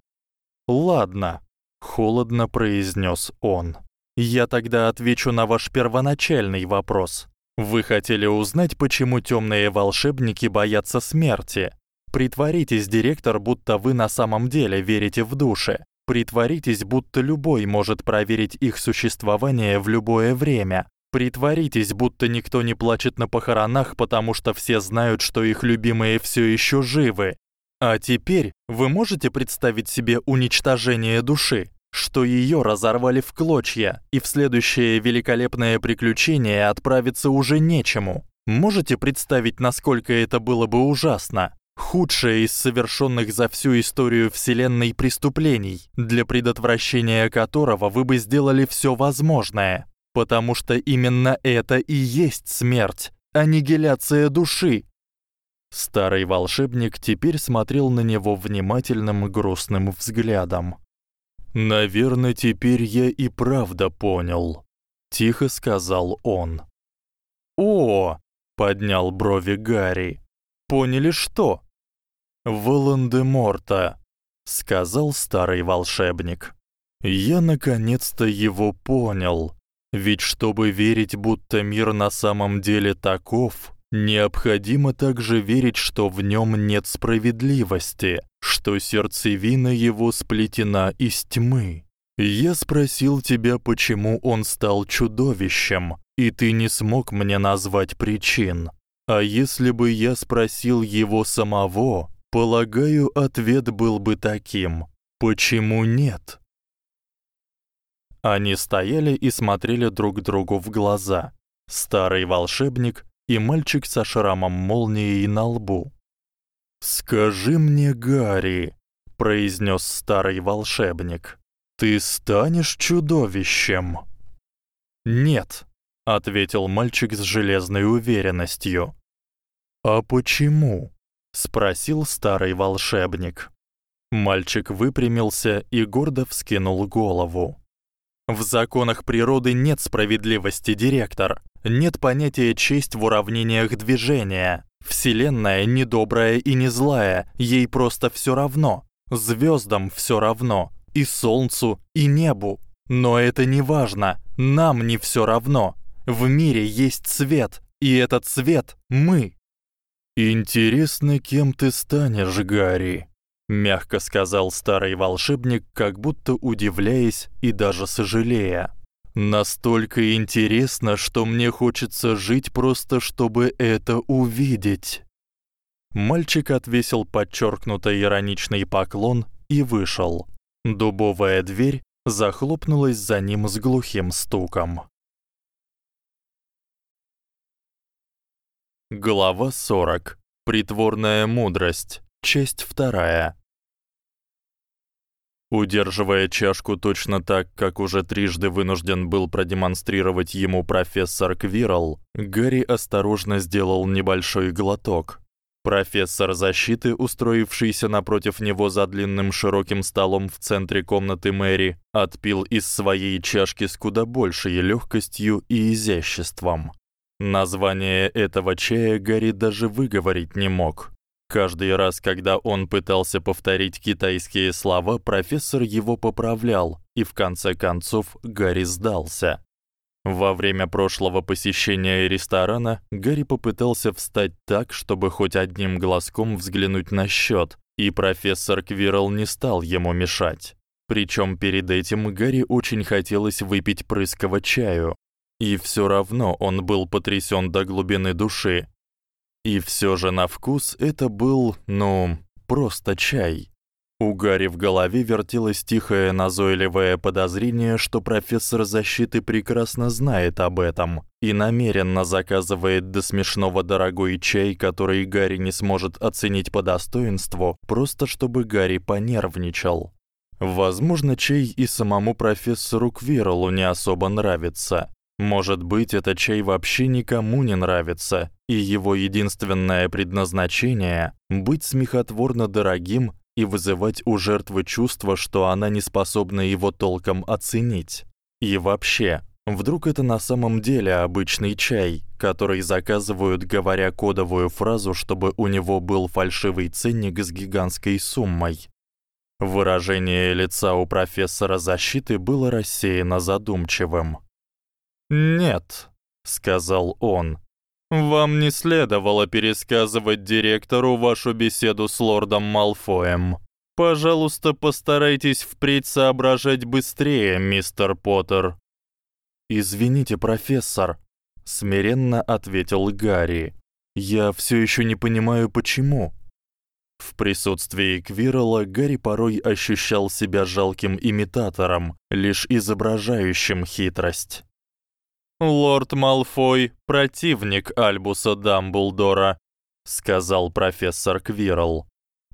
Ладно, холодно произнёс он. Я тогда отвечу на ваш первоначальный вопрос. Вы хотели узнать, почему тёмные волшебники боятся смерти? Притворитесь, директор, будто вы на самом деле верите в души. Притворитесь, будто любой может проверить их существование в любое время. Притворитесь, будто никто не плачет на похоронах, потому что все знают, что их любимые всё ещё живы. А теперь вы можете представить себе уничтожение души, что её разорвали в клочья, и в следующее великолепное приключение отправиться уже нечему. Можете представить, насколько это было бы ужасно? Худшее из совершённых за всю историю вселенной преступлений, для предотвращения которого вы бы сделали всё возможное, потому что именно это и есть смерть, аннигиляция души. Старый волшебник теперь смотрел на него внимательным грустным взглядом. Наверно, теперь я и правда понял, тихо сказал он. О, поднял брови Гарри. Поняли что? Волан-де-Морта, сказал старый волшебник. Я наконец-то его понял. Ведь чтобы верить, будто мир на самом деле таков, необходимо также верить, что в нём нет справедливости, что сердцевина его сплетена из тьмы. Я спросил тебя, почему он стал чудовищем, и ты не смог мне назвать причин. А если бы я спросил его самого, Полагаю, ответ был бы таким: почему нет? Они стояли и смотрели друг другу в глаза. Старый волшебник и мальчик со шрамом молнии на лбу. "Скажи мне, Гарри", произнёс старый волшебник. "Ты станешь чудовищем?" "Нет", ответил мальчик с железной уверенностью. "А почему?" спросил старый волшебник. Мальчик выпрямился и гордо вскинул голову. В законах природы нет справедливости, директор. Нет понятия честь в уравнениях движения. Вселенная не добрая и не злая, ей просто всё равно. Звёздам всё равно, и солнцу, и небу. Но это не важно. Нам не всё равно. В мире есть свет, и этот свет мы. Интересно, кем ты станешь, Гарри, мягко сказал старый волшебник, как будто удивляясь и даже сожалея. Настолько интересно, что мне хочется жить просто чтобы это увидеть. Мальчик отвесил подчеркнуто ироничный поклон и вышел. Дубовая дверь захлопнулась за ним с глухим стуком. Глава 40. Притворная мудрость. Часть вторая. Удерживая чашку точно так, как уже трижды вынужден был продемонстрировать ему профессор Квирл, Гарри осторожно сделал небольшой глоток. Профессор защиты, устроившийся напротив него за длинным широким столом в центре комнаты Мэри, отпил из своей чашки с куда большей лёгкостью и изяществом. Название этого чая Гарри даже выговорить не мог. Каждый раз, когда он пытался повторить китайские слова, профессор его поправлял, и в конце концов Гарри сдался. Во время прошлого посещения ресторана Гарри попытался встать так, чтобы хоть одним глазком взглянуть на счёт, и профессор Квирл не стал ему мешать. Причём перед этим Гарри очень хотелось выпить прыскового чаю, и всё равно он был потрясён до глубины души. И всё же на вкус это был, ну, просто чай. У Гарри в голове вертелось тихое назойливое подозрение, что профессор защиты прекрасно знает об этом и намеренно заказывает до смешного дорогой чай, который Гарри не сможет оценить по достоинству, просто чтобы Гарри понервничал. Возможно, чай и самому профессору Квирлу не особо нравится. Может быть, этот чай вообще никому не нравится, и его единственное предназначение быть смехотворно дорогим и вызывать у жертвы чувство, что она не способна его толком оценить. И вообще, вдруг это на самом деле обычный чай, который заказывают, говоря кодовую фразу, чтобы у него был фальшивый ценник с гигантской суммой. Выражение лица у профессора защиты было рассеяно задумчивым. «Нет», — сказал он. «Вам не следовало пересказывать директору вашу беседу с лордом Малфоем. Пожалуйста, постарайтесь впредь соображать быстрее, мистер Поттер. Извините, профессор, смиренно ответил Гарри. Я всё ещё не понимаю почему. В присутствии Квирла Гарри порой ощущал себя жалким имитатором, лишь изображающим хитрость. Лорд Малфой противник Альбуса Дамблдора, сказал профессор Квирл.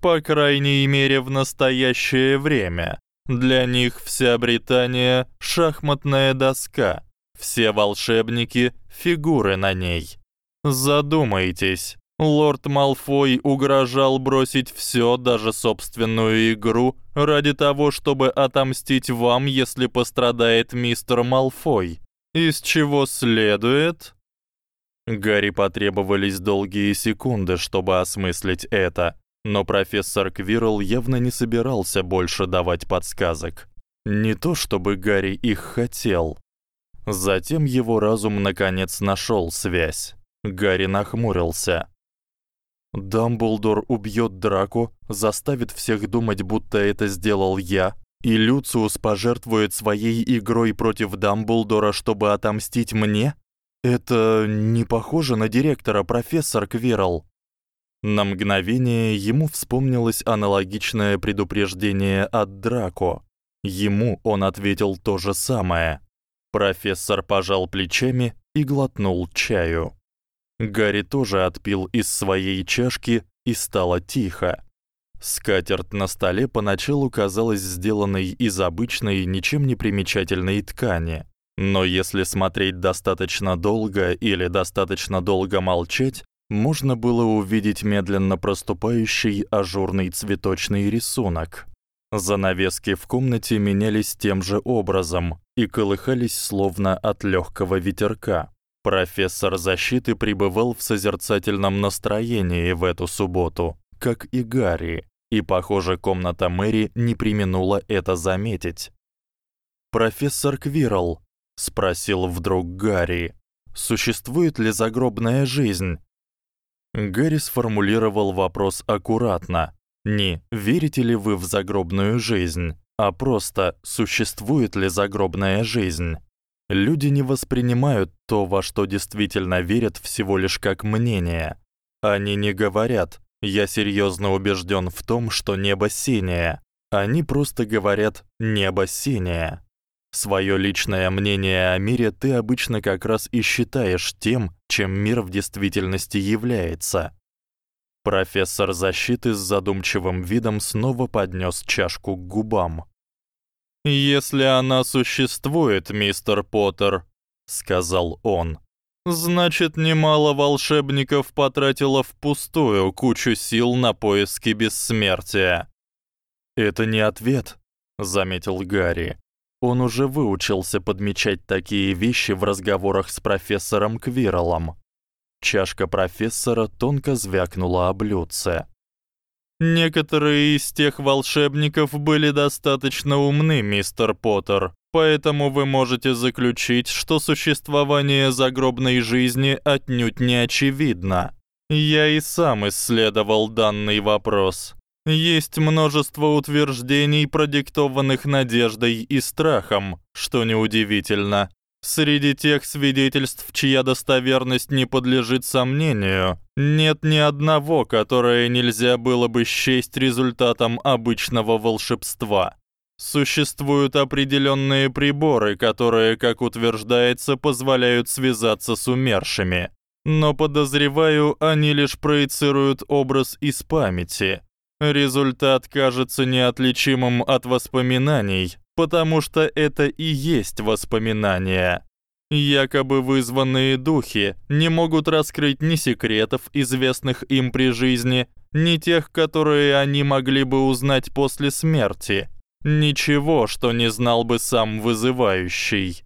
По крайней мере, в настоящее время. Для них вся Британия шахматная доска. Все волшебники фигуры на ней. Задумайтесь. Лорд Малфой угрожал бросить всё, даже собственную игру, ради того, чтобы отомстить вам, если пострадает мистер Малфой. Из чего следует? Гарри потребовались долгие секунды, чтобы осмыслить это. Но профессор Квирл явно не собирался больше давать подсказок. Не то чтобы Гарри их хотел. Затем его разум наконец нашёл связь. Гарри нахмурился. Дамблдор убьёт Драко, заставит всех думать, будто это сделал я, и Люциус пожертвует своей игрой против Дамблдора, чтобы отомстить мне? Это не похоже на директора, профессор Квирл. На мгновение ему вспомнилось аналогичное предупреждение от Драко. Ему он ответил то же самое. Профессор пожал плечами и глотнул чаю. Гарри тоже отпил из своей чашки, и стало тихо. Скатерть на столе поначалу казалась сделанной из обычной, ничем не примечательной ткани. Но если смотреть достаточно долго или достаточно долго молчать, можно было увидеть медленно проступающий ажурный цветочный рисунок. Занавески в комнате менялись тем же образом и колыхались словно от лёгкого ветерка. Профессор защиты пребывал в созерцательном настроении в эту субботу, как и Гарри, и, похоже, комната Мэри не преминула это заметить. Профессор Квирл спросил вдруг Гарри: "Существует ли загробная жизнь?" Гарри сформулировал вопрос аккуратно. Не верите ли вы в загробную жизнь, а просто существует ли загробная жизнь? Люди не воспринимают то, во что действительно верят, всего лишь как мнение. Они не говорят: "Я серьёзно убеждён в том, что небо синее". Они просто говорят: "Небо синее". Своё личное мнение о мире ты обычно как раз и считаешь тем, чем мир в действительности является. Профессор защиты с задумчивым видом снова поднёс чашку к губам. Если она существует, мистер Поттер, сказал он. Значит, немало волшебников потратило впустую кучу сил на поиски бессмертия. Это не ответ, заметил Гарри. Он уже выучился подмечать такие вещи в разговорах с профессором Квирлом. Чашка профессора тонко звякнула о блюдце. Некоторые из тех волшебников были достаточно умны, мистер Поттер, поэтому вы можете заключить, что существование загробной жизни отнюдь не очевидно. Я и сам исследовал данный вопрос. Есть множество утверждений, продиктованных надеждой и страхом, что неудивительно. Среди тех свидетельств, чья достоверность не подлежит сомнению, нет ни одного, которое нельзя было бы счесть результатом обычного волшебства. Существуют определённые приборы, которые, как утверждается, позволяют связаться с умершими. Но подозреваю, они лишь проецируют образ из памяти, Результат кажется неотличимым от воспоминаний, потому что это и есть воспоминания. Якобы вызванные духи не могут раскрыть ни секретов, известных им при жизни, ни тех, которые они могли бы узнать после смерти. Ничего, что не знал бы сам вызывающий.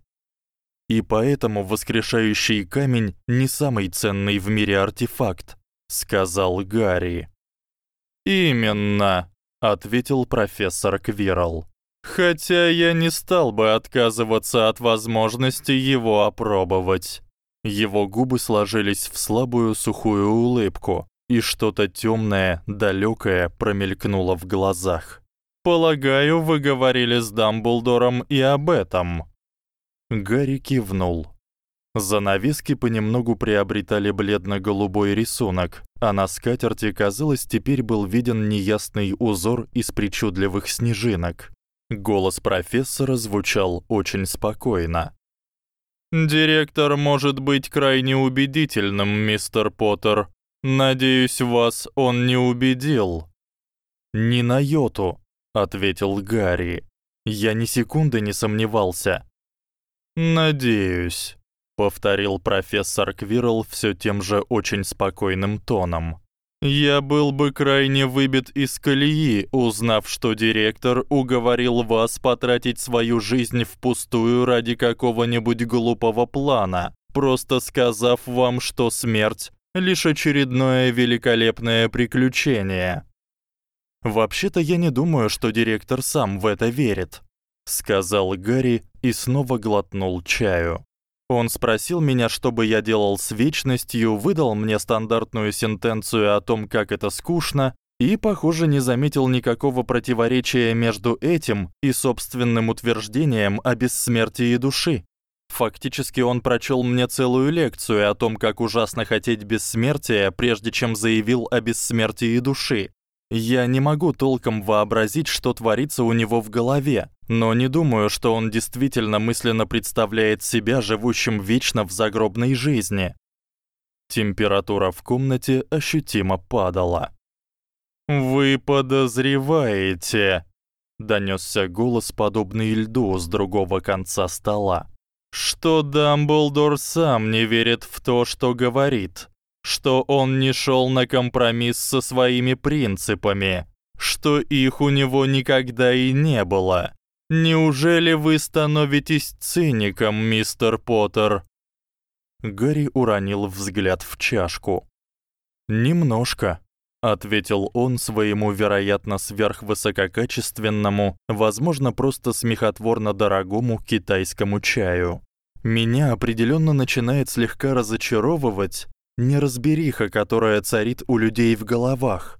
И поэтому воскрешающий камень не самый ценный в мире артефакт, сказал Гарри. Именно, ответил профессор Квирл. Хотя я не стал бы отказываться от возможности его опробовать. Его губы сложились в слабую сухую улыбку, и что-то тёмное, далёкое промелькнуло в глазах. Полагаю, вы говорили с Дамблдором и об этом. Гарри кивнул. Занавески понемногу приобретали бледно-голубой рисунок, а на скатерти, казалось, теперь был виден неясный узор из причудливых снежинок. Голос профессора звучал очень спокойно. Директор может быть крайне убедительным, мистер Поттер. Надеюсь, вас он не убедил. Ни на йоту, ответил Гарри. Я ни секунды не сомневался. Надеюсь, повторил профессор Квирл всё тем же очень спокойным тоном. Я был бы крайне выбит из колеи, узнав, что директор уговорил вас потратить свою жизнь впустую ради какого-нибудь глупого плана, просто сказав вам, что смерть лишь очередное великолепное приключение. Вообще-то я не думаю, что директор сам в это верит, сказал Гарри и снова глотнул чаю. Он спросил меня, что бы я делал с вечностью, выдал мне стандартную сентенцию о том, как это скучно, и, похоже, не заметил никакого противоречия между этим и собственным утверждением о бессмертии души. Фактически он прочёл мне целую лекцию о том, как ужасно хотеть бессмертия, прежде чем заявил о бессмертии души. Я не могу толком вообразить, что творится у него в голове, но не думаю, что он действительно мысленно представляет себя живущим вечно в загробной жизни. Температура в комнате ощутимо падала. Вы подозреваете, донёсся голос, подобный льду с другого конца стола, что Дамблдор сам не верит в то, что говорит что он не шёл на компромисс со своими принципами, что их у него никогда и не было. Неужели вы становитесь циником, мистер Поттер? Гарри уронил взгляд в чашку. Немножко, ответил он своему, вероятно, сверхвысококачественному, возможно, просто смехотворно дорогому китайскому чаю. Меня определённо начинает слегка разочаровывать неразбериха, которая царит у людей в головах.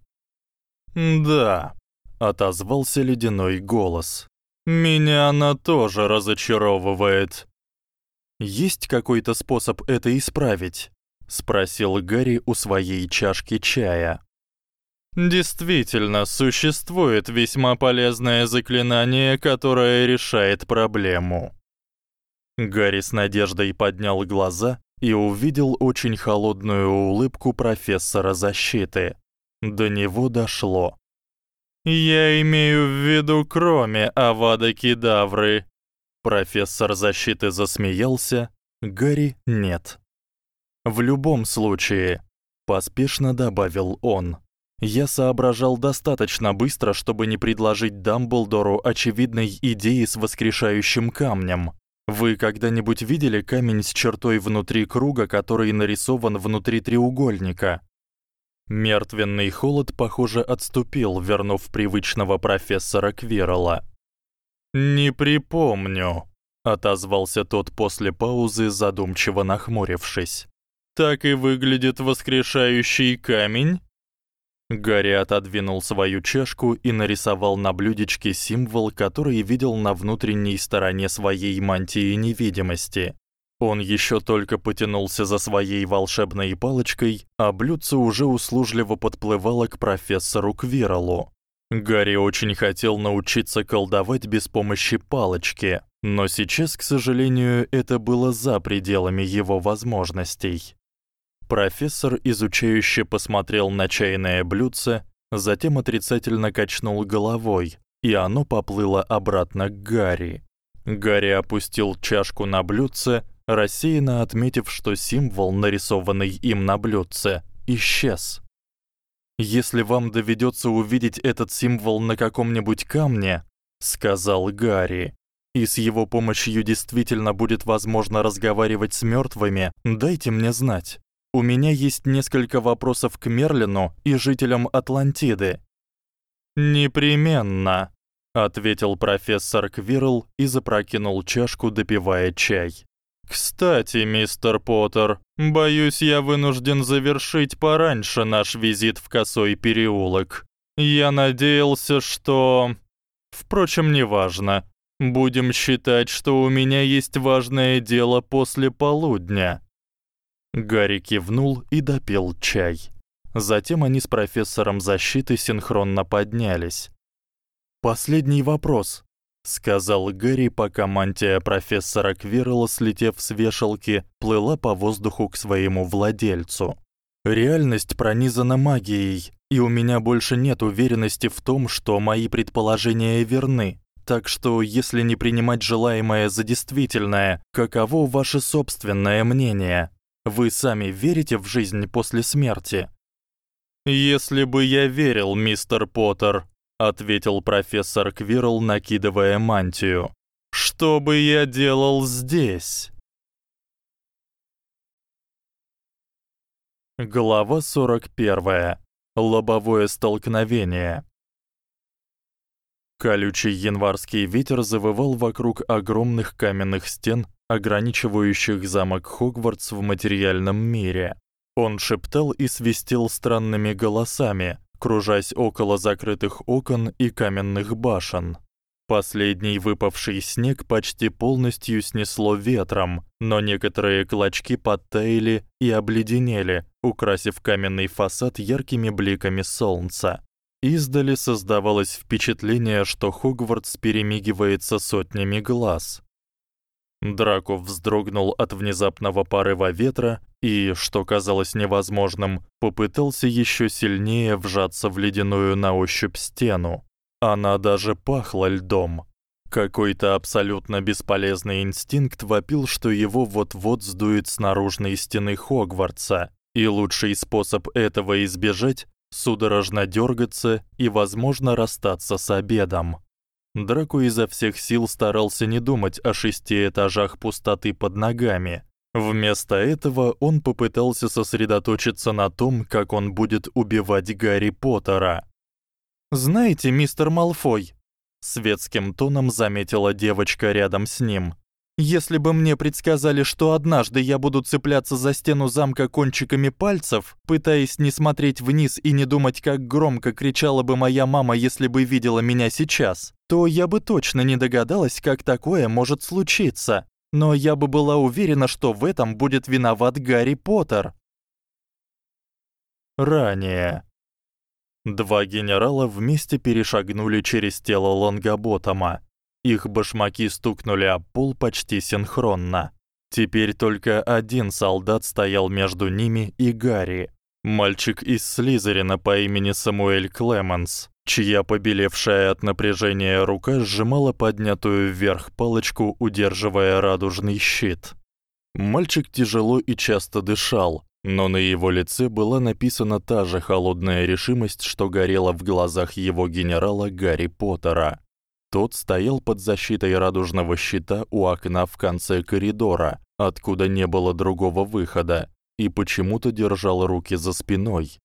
Да, отозвался ледяной голос. Меня она тоже разочаровывает. Есть какой-то способ это исправить? спросил Гарри у своей чашки чая. Действительно, существует весьма полезное заклинание, которое решает проблему. Гарри с надеждой поднял глаза и увидел очень холодную улыбку профессора защиты. До него дошло. Я имею в виду кроме Авада Кедавры. Профессор защиты засмеялся, Гарри нет. В любом случае, поспешно добавил он. Я соображал достаточно быстро, чтобы не предложить Дамблдору очевидной идеи с воскрешающим камнем. Вы когда-нибудь видели камень с чертой внутри круга, который нарисован внутри треугольника? Мертвенный холод, похоже, отступил, вернув привычного профессора Квирла. Не припомню, отозвался тот после паузы, задумчиво нахмурившись. Так и выглядит воскрешающий камень? Гарри отодвинул свою чашку и нарисовал на блюдечке символ, который видел на внутренней стороне своей мантии невидимости. Он ещё только потянулся за своей волшебной палочкой, а блюдце уже услужливо подплывало к профессору Квирлу. Гарри очень хотел научиться колдовать без помощи палочки, но сейчас, к сожалению, это было за пределами его возможностей. Профессор изучающе посмотрел на чайное блюдце, затем отрицательно качнул головой, и оно поплыло обратно к Гарри. Гарри опустил чашку на блюдце, рассеянно отметив, что символ, нарисованный им на блюдце, исчез. Если вам доведётся увидеть этот символ на каком-нибудь камне, сказал Гарри, и с его помощью действительно будет возможно разговаривать с мёртвыми, дайте мне знать. У меня есть несколько вопросов к Мерлину и жителям Атлантиды. Непременно, ответил профессор Квирл и запрокинул чашку, допивая чай. Кстати, мистер Поттер, боюсь, я вынужден завершить пораньше наш визит в Косой переулок. Я надеялся, что Впрочем, неважно. Будем считать, что у меня есть важное дело после полудня. Гарри кивнул и допил чай. Затем они с профессором защиты синхронно поднялись. Последний вопрос, сказал Гэри, пока мантия профессора Квирла, слетев с вешалки, плыла по воздуху к своему владельцу. Реальность пронизана магией, и у меня больше нет уверенности в том, что мои предположения верны. Так что, если не принимать желаемое за действительное, каково ваше собственное мнение? Вы сами верите в жизнь после смерти? Если бы я верил, мистер Поттер, ответил профессор Квирл, накидывая мантию. Что бы я делал здесь? Глава 41. Лобовое столкновение. Колючий январский ветер завывал вокруг огромных каменных стен, ограничивающих замок Хогвартс в материальном мире. Он шептал и свистел странными голосами, кружась около закрытых окон и каменных башен. Последний выпавший снег почти полностью снесло ветром, но некоторые клочки подтаяли и обледенели, украсив каменный фасад яркими бликами солнца. Издали создавалось впечатление, что Хогвартс перемигивается сотнями глаз. Драко вздрогнул от внезапного порыва ветра и, что казалось невозможным, попытался ещё сильнее вжаться в ледяную на ощупь стену. Она даже пахла льдом. Какой-то абсолютно бесполезный инстинкт вопил, что его вот-вот сдует с наружной стены Хогвартса, и лучший способ этого избежать судорожно дёргаться и, возможно, расстаться с обедом. Драко изо всех сил старался не думать о шести этажах пустоты под ногами. Вместо этого он попытался сосредоточиться на том, как он будет убивать Гарри Поттера. Знаете, мистер Малфой, светским тоном заметила девочка рядом с ним. Если бы мне предсказали, что однажды я буду цепляться за стену замка кончиками пальцев, пытаясь не смотреть вниз и не думать, как громко кричала бы моя мама, если бы видела меня сейчас, то я бы точно не догадалась, как такое может случиться. Но я бы была уверена, что в этом будет виноват Гарри Поттер. Ранее два генерала вместе перешагнули через тело Лонгаботома их башмаки стукнули об пол почти синхронно. Теперь только один солдат стоял между ними и Гарри, мальчик из Слизерина по имени Самуэль Клеменс, чья побелевшая от напряжения рука сжимала поднятую вверх палочку, удерживая радужный щит. Мальчик тяжело и часто дышал, но на его лице была написана та же холодная решимость, что горела в глазах его генерала Гарри Поттера. Тот стоял под защитой радужного щита у окна в конце коридора, откуда не было другого выхода, и почему-то держал руки за спиной.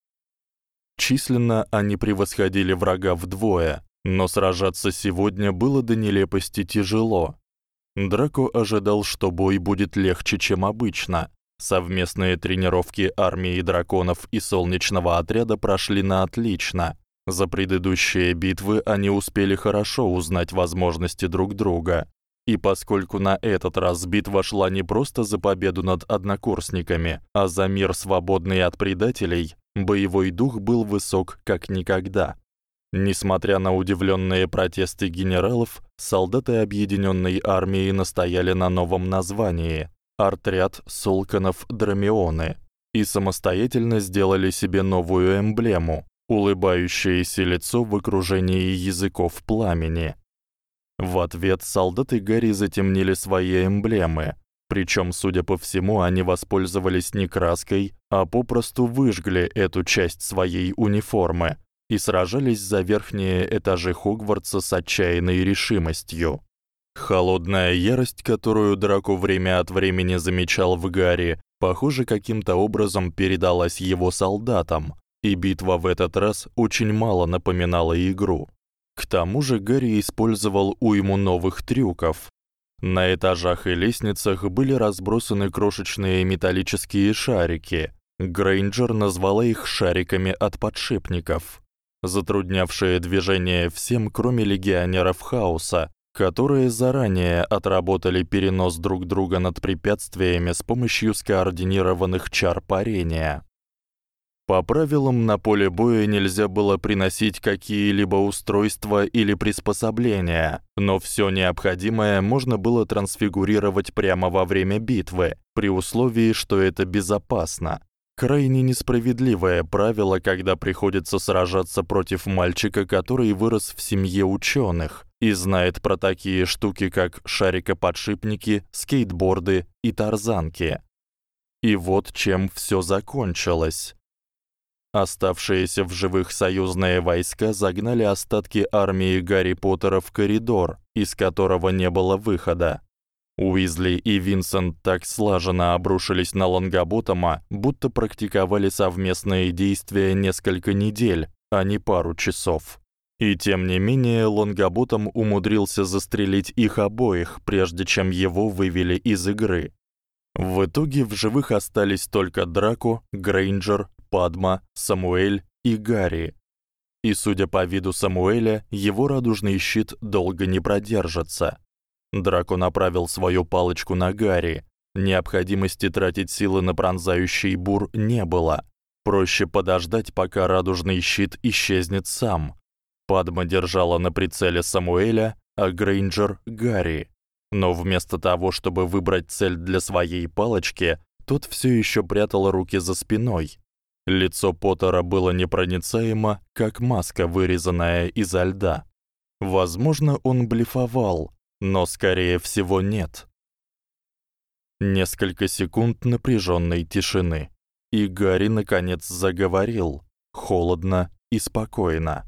Численно они превосходили врага вдвое, но сражаться сегодня было до нелепости тяжело. Драко ожидал, что бой будет легче, чем обычно. Совместные тренировки армии драконов и солнечного отряда прошли на отлично. За предыдущие битвы они успели хорошо узнать возможности друг друга. И поскольку на этот раз битва шла не просто за победу над однокурсниками, а за мир, свободный от предателей, боевой дух был высок как никогда. Несмотря на удивлённые протесты генералов, солдаты объединённой армии настояли на новом названии отряд Солканов Драмионы и самостоятельно сделали себе новую эмблему улыбающееся лицо в окружении языков пламени. В ответ солдаты Гарри затемнили свои эмблемы, причём, судя по всему, они воспользовались не краской, а попросту выжгли эту часть своей униформы и сражались за верхние этажи Хогвартса с отчаянной решимостью. Холодная ярость, которую Драко время от времени замечал в Гарри, похоже, каким-то образом передалась его солдатам, и битва в этот раз очень мало напоминала игру. К тому же Гарри использовал уйму новых трюков. На этажах и лестницах были разбросаны крошечные металлические шарики. Грейнджер назвала их шариками от подшипников. затруднявшие движение всем, кроме легионеров хаоса, которые заранее отработали перенос друг друга над препятствиями с помощью скоординированных чар парения. По правилам на поле боя нельзя было приносить какие-либо устройства или приспособления, но всё необходимое можно было трансфигурировать прямо во время битвы, при условии, что это безопасно. Крайне несправедливое правило, когда приходится сражаться против мальчика, который вырос в семье учёных и знает про такие штуки, как шарикоподшипники, скейтборды и тарзанки. И вот чем всё закончилось. Оставшиеся в живых союзные войска загнали остатки армии Гарри Поттера в коридор, из которого не было выхода. Уизли и Винсент так слаженно обрушились на Лонгаботома, будто практиковали совместные действия несколько недель, а не пару часов. И тем не менее Лонгаботом умудрился застрелить их обоих, прежде чем его вывели из игры. В итоге в живых остались только Драко, Грейнджер, Падма, Самуэль и Гарри. И судя по виду Самуэля, его радужный щит долго не продержится. Драко направил свою палочку на Гарри. Необходимости тратить силы на пронзающий бур не было. Проще подождать, пока радужный щит исчезнет сам. Падма держала на прицеле Самуэля, а Грейнджер Гарри. Но вместо того, чтобы выбрать цель для своей палочки, тот всё ещё прятал руки за спиной. Лицо Поттера было непроницаемо, как маска, вырезанная изо льда. Возможно, он блефовал, но скорее всего нет. Несколько секунд напряжённой тишины, и Гарри наконец заговорил, холодно и спокойно.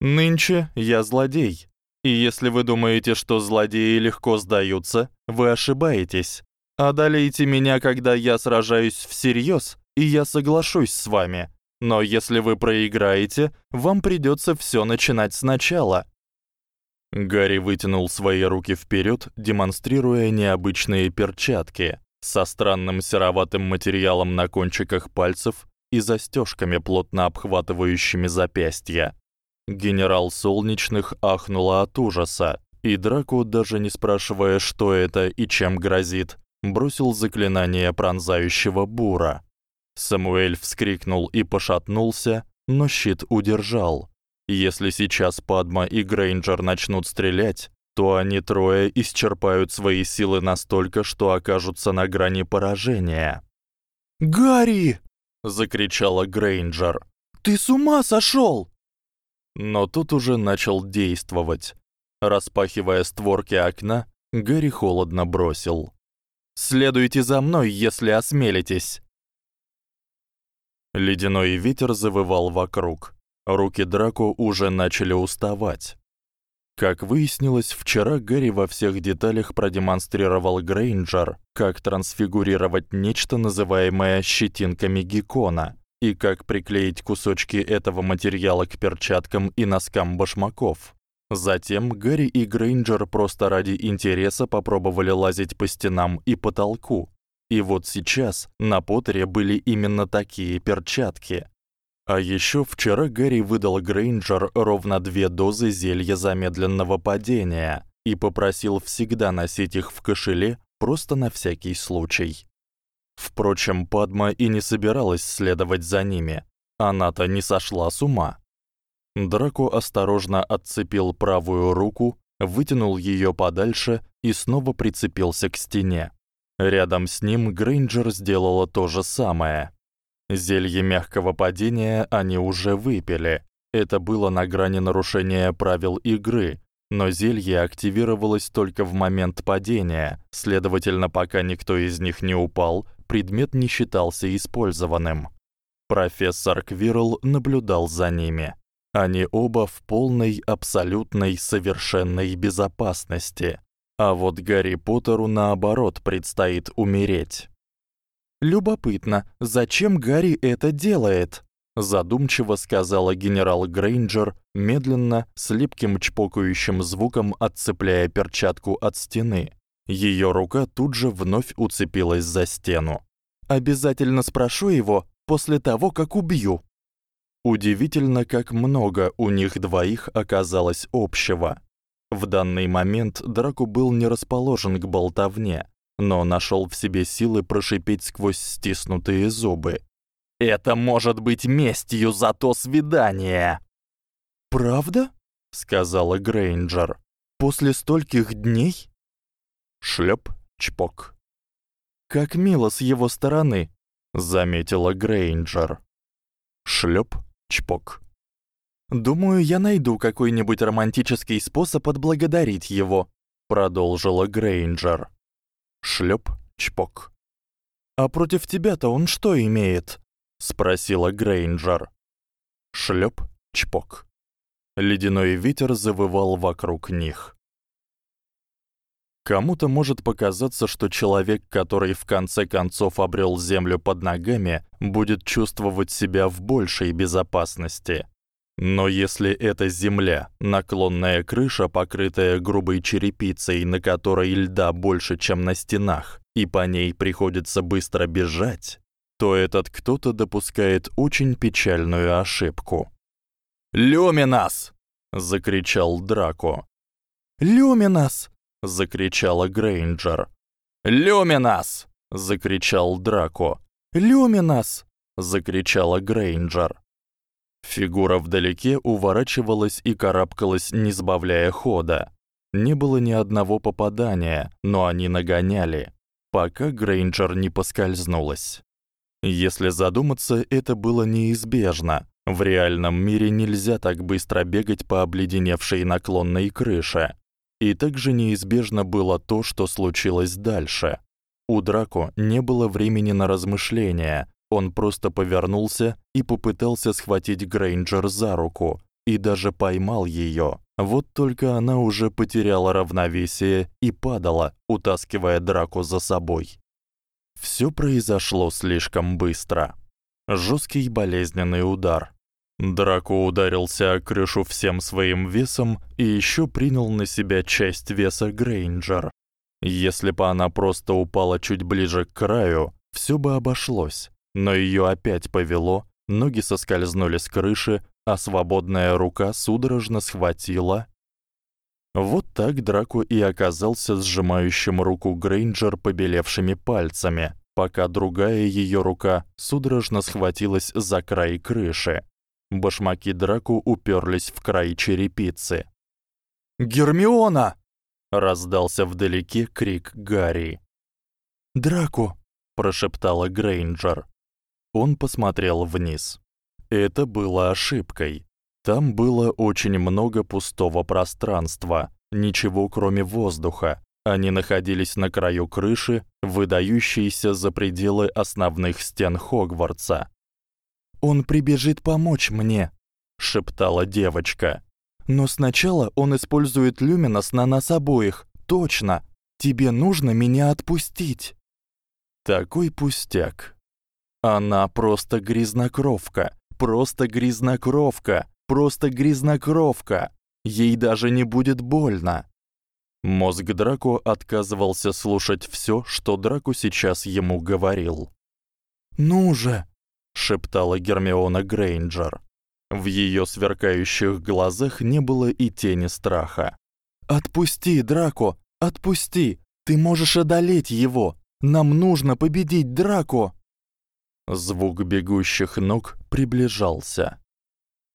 Нынче я злодей. И если вы думаете, что злодеи легко сдаются, вы ошибаетесь. Одолейте меня, когда я сражаюсь всерьёз, и я соглашусь с вами. Но если вы проиграете, вам придётся всё начинать сначала. Гарри вытянул свои руки вперёд, демонстрируя необычные перчатки со странным сероватым материалом на кончиках пальцев и застёжками, плотно обхватывающими запястья. Генерал Солнечных ахнула от ужаса, и Драко, даже не спрашивая, что это и чем грозит, бросил заклинание пронзающего бура. Самуэль вскрикнул и пошатнулся, но щит удержал. Если сейчас Падма и Грейнджер начнут стрелять, то они трое исчерпают свои силы настолько, что окажутся на грани поражения. "Гарри!" закричала Грейнджер. "Ты с ума сошёл?" Но тут уже начал действовать. Распахивая створки окна, Гарри холодно бросил: "Следуйте за мной, если осмелитесь". Ледяной ветер завывал вокруг. Руки Драко уже начали уставать. Как выяснилось, вчера Гарри во всех деталях продемонстрировал Грейнджер, как трансфигурировать нечто, называемое щетинками геккона, и как приклеить кусочки этого материала к перчаткам и носкам башмаков. Затем Гарри и Грейнджер просто ради интереса попробовали лазить по стенам и потолку, и вот сейчас на Поттере были именно такие перчатки. А ещё вчера Гарри выдал Грейнджер ровно две дозы зелья замедленного падения и попросил всегда носить их в кошеле просто на всякий случай. Впрочем, Падма и не собиралась следовать за ними. Она-то не сошла с ума. Драко осторожно отцепил правую руку, вытянул её подальше и снова прицепился к стене. Рядом с ним Грейнджер сделала то же самое. Зелье мягкого падения они уже выпили. Это было на грани нарушения правил игры, но зелье активировалось только в момент падения. Следовательно, пока никто из них не упал, предмет не считался использованным. Профессор Квирл наблюдал за ними. Они оба в полной, абсолютной, совершенной безопасности. А вот Гарри Поттеру наоборот предстоит умереть. Любопытно, зачем Гарри это делает? задумчиво сказала генерал Грейнджер, медленно, с липким чпокающим звуком отцепляя перчатку от стены. Её рука тут же вновь уцепилась за стену. Обязательно спрошу его после того, как убью. Удивительно, как много у них двоих оказалось общего. В данный момент Драку был не расположен к болтовне, но нашёл в себе силы прошипеть сквозь стиснутые зубы: "Это может быть местью за то свидание". "Правда?" сказала Грейнджер. "После стольких дней?" Шлёп, чпок. Как мило с его стороны, заметила Грейнджер. Шлёп, чпок. Думаю, я найду какой-нибудь романтический способ отблагодарить его, продолжила Грейнджер. Шлёп, чпок. А против тебя-то он что имеет? спросила Грейнджер. Шлёп, чпок. Ледяной ветер завывал вокруг них. Кому-то может показаться, что человек, который в конце концов обрёл землю под ногами, будет чувствовать себя в большей безопасности. Но если это земля, наклонная крыша, покрытая грубой черепицей, на которой льда больше, чем на стенах, и по ней приходится быстро бежать, то этот кто-то допускает очень печальную ошибку. «Люминас!» — закричал Драко. «Люминас!» закричала Грейнджер. "Люминас!" закричал Драко. "Люминас!" закричала Грейнджер. Фигура вдалеке уворачивалась и карабкалась, не сбавляя хода. Не было ни одного попадания, но они нагоняли, пока Грейнджер не поскользнулась. Если задуматься, это было неизбежно. В реальном мире нельзя так быстро бегать по обледеневшей наклонной крыше. И также неизбежно было то, что случилось дальше. У Драко не было времени на размышления. Он просто повернулся и попытался схватить Грейнджер за руку и даже поймал её. Вот только она уже потеряла равновесие и падала, утаскивая Драко за собой. Всё произошло слишком быстро. Жёсткий болезненный удар, Драко ударился о крышу всем своим весом и ещё принял на себя часть веса Грейнджер. Если бы она просто упала чуть ближе к краю, всё бы обошлось. Но её опять повело, ноги соскользнули с крыши, а свободная рука судорожно схватила. Вот так Драко и оказался сжимающим руку Грейнджер побелевшими пальцами, пока другая её рука судорожно схватилась за край крыши. Башмаки Драку уперлись в край черепицы. «Гермиона!» — раздался вдалеке крик Гарри. «Драку!» — прошептала Грейнджер. Он посмотрел вниз. Это было ошибкой. Там было очень много пустого пространства, ничего кроме воздуха. Они находились на краю крыши, выдающейся за пределы основных стен Хогвартса. Он прибежит помочь мне, шептала девочка. Но сначала он использует люминос на нас обоих. Точно. Тебе нужно меня отпустить. Такой пустяк. Она просто грязнокровка, просто грязнокровка, просто грязнокровка. Ей даже не будет больно. Мозг Драко отказывался слушать всё, что Драко сейчас ему говорил. "Ну же", шептала Гермиона Грейнджер. В её сверкающих глазах не было и тени страха. Отпусти, Драко, отпусти. Ты можешь одолеть его. Нам нужно победить Драко. Звук бегущих ног приближался.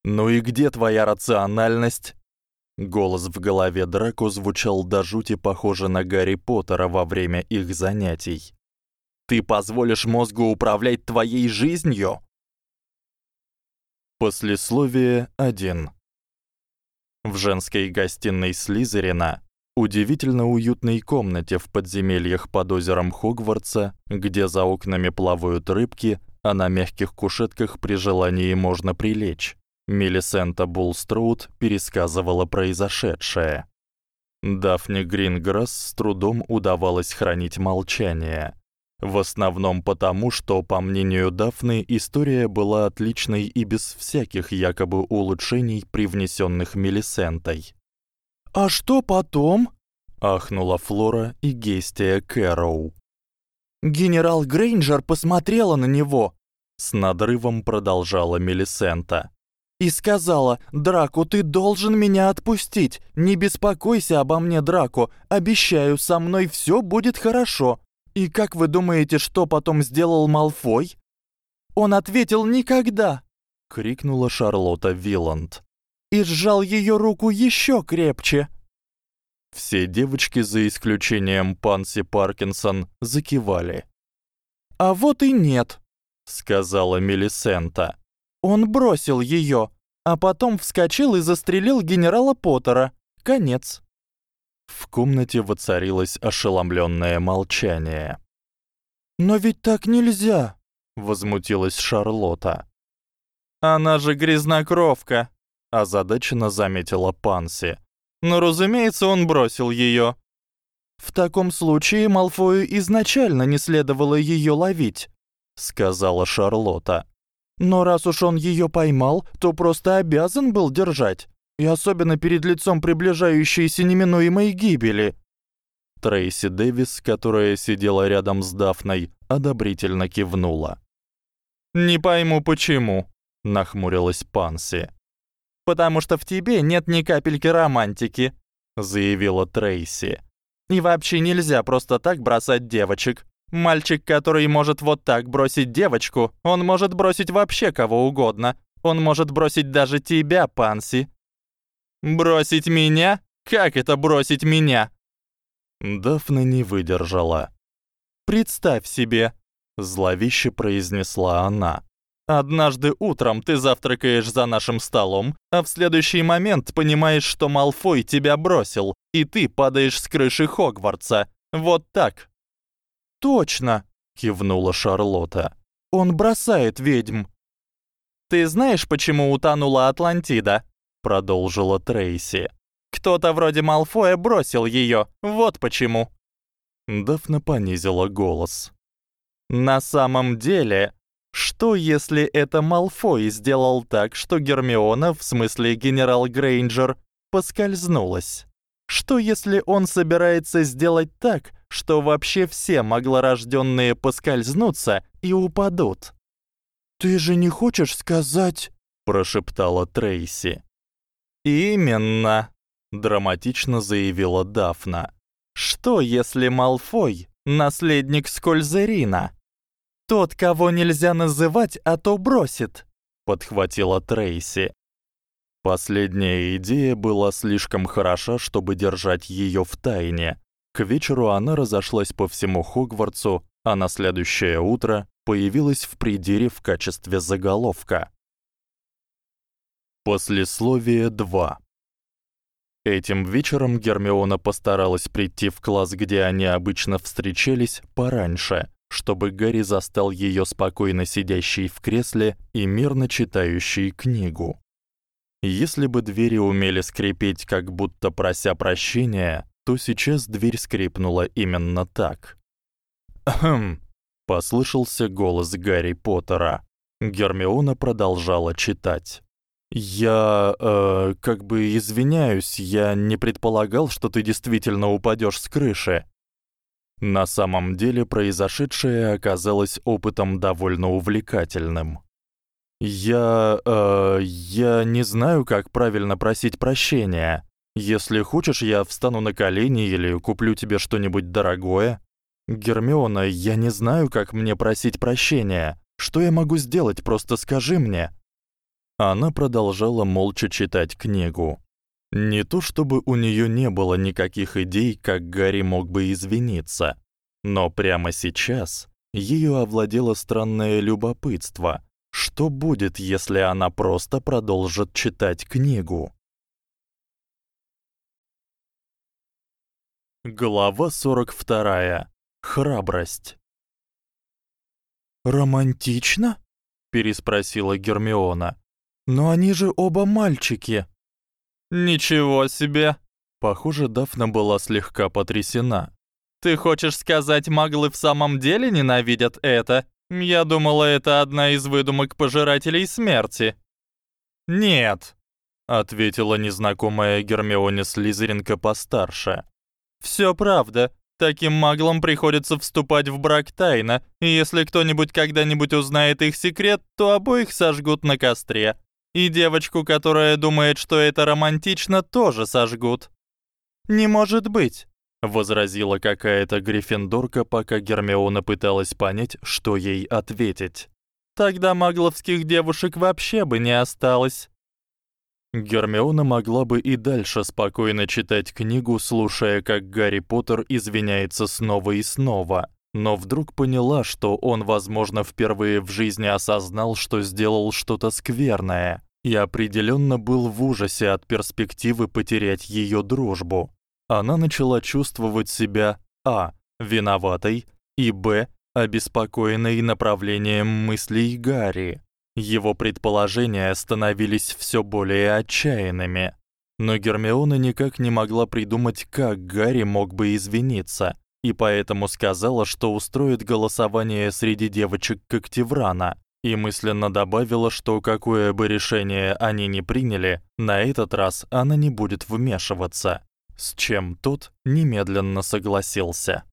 Ну и где твоя рациональность? Голос в голове Драко звучал до жути похоже на Гарри Поттера во время их занятий. Ты позволишь мозгу управлять твоей жизнью? Послесловие 1. В женской гостиной Слизерина, удивительно уютной комнате в подземельях под озером Хогвартса, где за окнами плавают рыбки, а на мягких кушетках при желании можно прилечь. Мелисента Булстроуд пересказывала произошедшее. Дафне Гринграсс с трудом удавалось хранить молчание. В основном потому, что, по мнению Дафны, история была отличной и без всяких якобы улучшений, привнесённых Мелисентой. «А что потом?» — ахнула Флора и Гестия Кэрроу. «Генерал Грейнджер посмотрела на него!» — с надрывом продолжала Мелисента. и сказала, «Драку, ты должен меня отпустить. Не беспокойся обо мне, Драку. Обещаю, со мной всё будет хорошо». И как вы думаете, что потом сделал Малфой? Он ответил «никогда», — крикнула Шарлотта Виланд. И сжал её руку ещё крепче. Все девочки, за исключением Панси Паркинсон, закивали. «А вот и нет», — сказала Мелисента. Он бросил её, а потом вскочил и застрелил генерала Поттера. Конец. В комнате воцарилось ошеломлённое молчание. «Но ведь так нельзя!» — возмутилась Шарлотта. «Она же грязнокровка!» — озадаченно заметила Панси. «Но, разумеется, он бросил её». «В таком случае Малфою изначально не следовало её ловить», — сказала Шарлотта. Но раз уж он её поймал, то просто обязан был держать, и особенно перед лицом приближающейся неминуемой гибели. Трейси Дэвис, которая сидела рядом с Дафной, одобрительно кивнула. «Не пойму, почему», — нахмурилась Панси. «Потому что в тебе нет ни капельки романтики», — заявила Трейси. «И вообще нельзя просто так бросать девочек. Мальчик, который может вот так бросить девочку, он может бросить вообще кого угодно. Он может бросить даже тебя, Панси. Бросить меня? Как это бросить меня? Дафна не выдержала. Представь себе, зловеще произнесла она. Однажды утром ты завтракаешь за нашим столом, а в следующий момент понимаешь, что Малфой тебя бросил, и ты падаешь с крыши Хогвартса. Вот так, «Точно!» — кивнула Шарлотта. «Он бросает ведьм!» «Ты знаешь, почему утонула Атлантида?» — продолжила Трейси. «Кто-то вроде Малфоя бросил её, вот почему!» Дафна понизила голос. «На самом деле, что если это Малфой сделал так, что Гермиона, в смысле генерал Грейнджер, поскользнулась?» Что если он собирается сделать так, что вообще все маглорождённые поскользнутся и упадут? Ты же не хочешь сказать, прошептала Трейси. Именно, драматично заявила Дафна. Что если Малфой наследник Скользерина? Тот, кого нельзя называть, а то бросит, подхватила Трейси. Последняя идея была слишком хороша, чтобы держать её в тайне. К вечеру она разошлась по всему Хогвартсу, а на следующее утро появилась в придире в качестве заголовка. Послесловие 2. Этим вечером Гермиона постаралась прийти в класс, где они обычно встречались, пораньше, чтобы Гарри застал её спокойно сидящей в кресле и мирно читающей книгу. Если бы двери умели скрипеть, как будто прося прощения, то сейчас дверь скрипнула именно так. «Хм», — послышался голос Гарри Поттера. Гермиона продолжала читать. «Я, э, как бы извиняюсь, я не предполагал, что ты действительно упадёшь с крыши». На самом деле произошедшее оказалось опытом довольно увлекательным. Я, э, я не знаю, как правильно просить прощения. Если хочешь, я встану на колени или куплю тебе что-нибудь дорогое. Гермиона, я не знаю, как мне просить прощения. Что я могу сделать? Просто скажи мне. Она продолжала молча читать книгу. Не то чтобы у неё не было никаких идей, как Гарри мог бы извиниться, но прямо сейчас ею овладело странное любопытство. Что будет, если она просто продолжит читать книгу? Глава 42. Храбрость. Романтично? переспросила Гермиона. Но они же оба мальчики. Ничего себе. Похоже, Дафна была слегка потрясена. Ты хочешь сказать, маглы в самом деле ненавидят это? Я думала, это одна из выдумок пожирателей смерти. Нет, ответила незнакомая Гермионе Слизеринка постарше. Всё правда. Таким маглам приходится вступать в брак тайно, и если кто-нибудь когда-нибудь узнает их секрет, то обоих сожгут на костре. И девочку, которая думает, что это романтично, тоже сожгут. Не может быть, возразила какая-то гриффиндорка, пока Гермиона пыталась понять, что ей ответить. Тогда магловских девушек вообще бы не осталось. Гермиона могла бы и дальше спокойно читать книгу, слушая, как Гарри Поттер извиняется снова и снова, но вдруг поняла, что он, возможно, впервые в жизни осознал, что сделал что-то скверное, и определённо был в ужасе от перспективы потерять её дружбу. Она начала чувствовать себя а виноватой и б обеспокоенной направлением мыслей Гарри. Его предположения становились всё более отчаянными, но Гермиона никак не могла придумать, как Гарри мог бы извиниться и поэтому сказала, что устроит голосование среди девочек Коктеврана, и мысленно добавила, что какое бы решение они ни приняли, на этот раз она не будет вмешиваться, с чем тот немедленно согласился.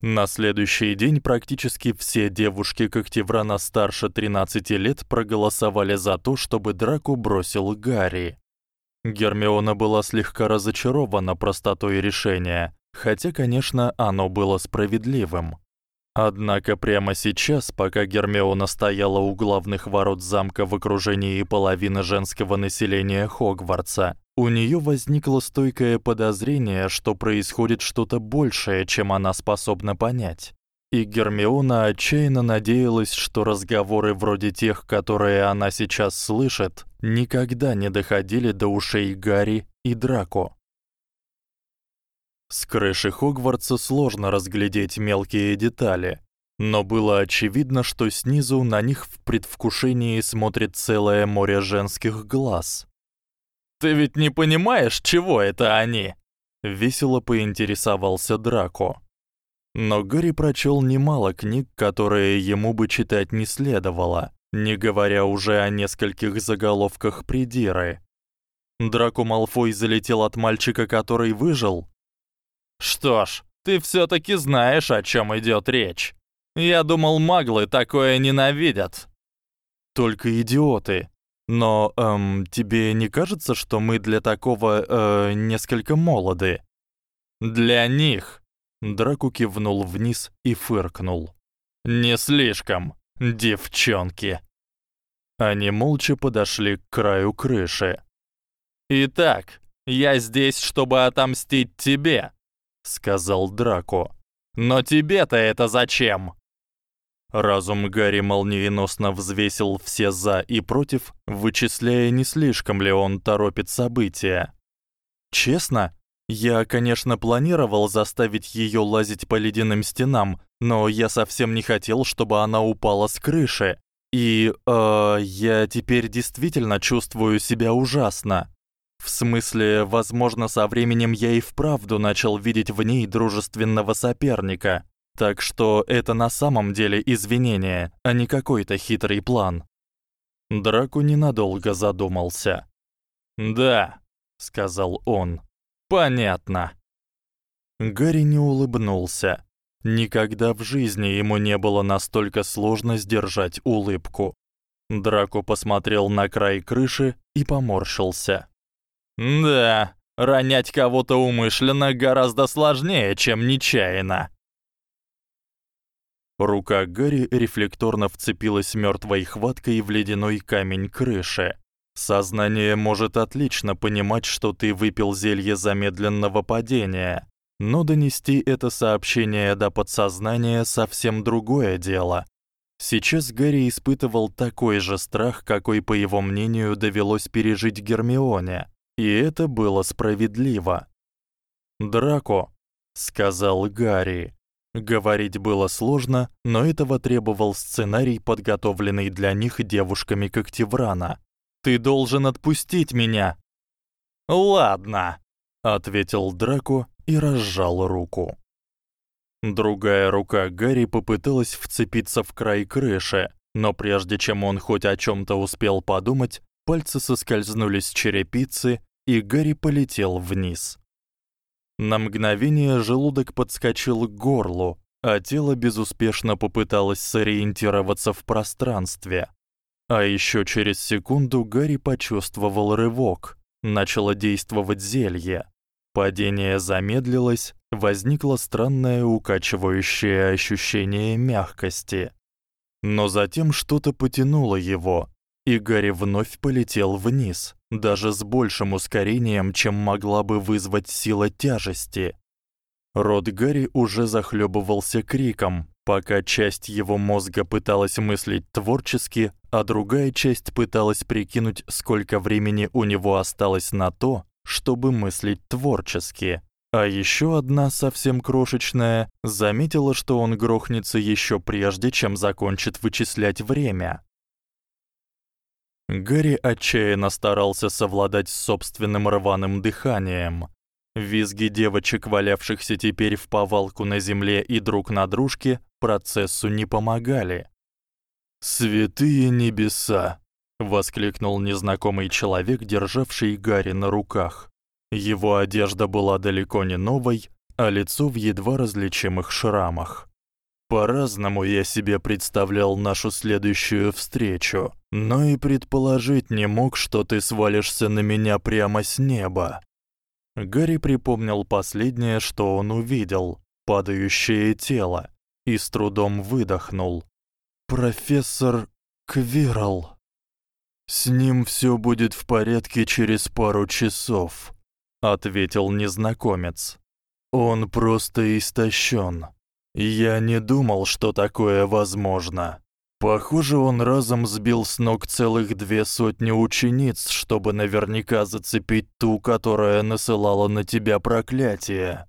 На следующий день практически все девушки Коктеврана старше 13 лет проголосовали за то, чтобы Драко бросил Гарри. Гермиона была слегка разочарована простотой решения, хотя, конечно, оно было справедливым. Однако прямо сейчас, пока Гермиона стояла у главных ворот замка в окружении половины женского населения Хогвартса, у неё возникло стойкое подозрение, что происходит что-то большее, чем она способна понять. И Гермиона отчаянно надеялась, что разговоры вроде тех, которые она сейчас слышит, никогда не доходили до ушей Гарри и Драко. С крыши Хогвартса сложно разглядеть мелкие детали, но было очевидно, что снизу на них в предвкушении смотрит целое море женских глаз. Ты ведь не понимаешь, чего это они? весело поинтересовался Драко. Но Гарри прочёл немало книг, которые ему бы читать не следовало, не говоря уже о нескольких заголовках придиры. Драко Малфой залетел от мальчика, который выжил, что ж, ты всё-таки знаешь, о чём идёт речь. Я думал, маглы такое ненавидят. Только идиоты. Но, эм, тебе не кажется, что мы для такого, э, несколько молоды? Для них. Драку кивнул вниз и фыркнул. Не слишком, девчонки. Они молча подошли к краю крыши. Итак, я здесь, чтобы отомстить тебе сказал Драко. Но тебе-то это зачем? Разум Гарри молниеносно взвесил все за и против, вычисляя, не слишком ли он торопит события. Честно, я, конечно, планировал заставить её лазить по ледяным стенам, но я совсем не хотел, чтобы она упала с крыши. И э я теперь действительно чувствую себя ужасно. В смысле, возможно, со временем я и вправду начал видеть в ней дружественного соперника. Так что это на самом деле извинение, а не какой-то хитрый план. Драку ненадолго задумался. "Да", сказал он. "Понятно". Гарри не улыбнулся. Никогда в жизни ему не было настолько сложно сдержать улыбку. Драко посмотрел на край крыши и поморщился. Да, ранять кого-то умышленно гораздо сложнее, чем нечаянно. Рука Гарри рефлекторно вцепилась мёртвой хваткой в ледяной камень крыши. Сознание может отлично понимать, что ты выпил зелье замедленного падения, но донести это сообщение до подсознания совсем другое дело. Сейчас Гарри испытывал такой же страх, какой, по его мнению, довелось пережить Гермионе. И это было справедливо. "Драко", сказал Гарри. Говорить было сложно, но этого требовал сценарий, подготовленный для них девушками Коктеврана. Ты должен отпустить меня. Ладно, ответил Драко и разжал руку. Другая рука Гарри попыталась вцепиться в край крыши, но прежде чем он хоть о чём-то успел подумать, пальцы соскользнули с черепицы и Гарри полетел вниз. На мгновение желудок подскочил к горлу, а тело безуспешно попыталось сориентироваться в пространстве. А ещё через секунду Гарри почувствовал рывок. Начало действовать зелье. Падение замедлилось, возникло странное укачивающее ощущение мягкости. Но затем что-то потянуло его, и Гарри вновь полетел вниз, даже с большим ускорением, чем могла бы вызвать сила тяжести. Рот Гарри уже захлёбывался криком, пока часть его мозга пыталась мыслить творчески, а другая часть пыталась прикинуть, сколько времени у него осталось на то, чтобы мыслить творчески. А ещё одна совсем крошечная заметила, что он грохнется ещё прежде, чем закончит вычислять время. Гарри отчаянно старался совладать с собственным рваным дыханием. Визги девочек, валявшихся теперь в повалку на земле и друг на дружке, процессу не помогали. "Святые небеса!" воскликнул незнакомый человек, державший Гарри на руках. Его одежда была далеко не новой, а лицо в едва различимых шрамах. По-разному я себе представлял нашу следующую встречу, но и предположить не мог, что ты свалишься на меня прямо с неба. Гарри припомнил последнее, что он увидел падающее тело, и с трудом выдохнул. Профессор Квирл. С ним всё будет в порядке через пару часов ответил незнакомец. Он просто истощен. Я не думал, что такое возможно. Похоже, он разом сбил с ног целых две сотни учениц, чтобы наверняка зацепить ту, которая насылала на тебя проклятие.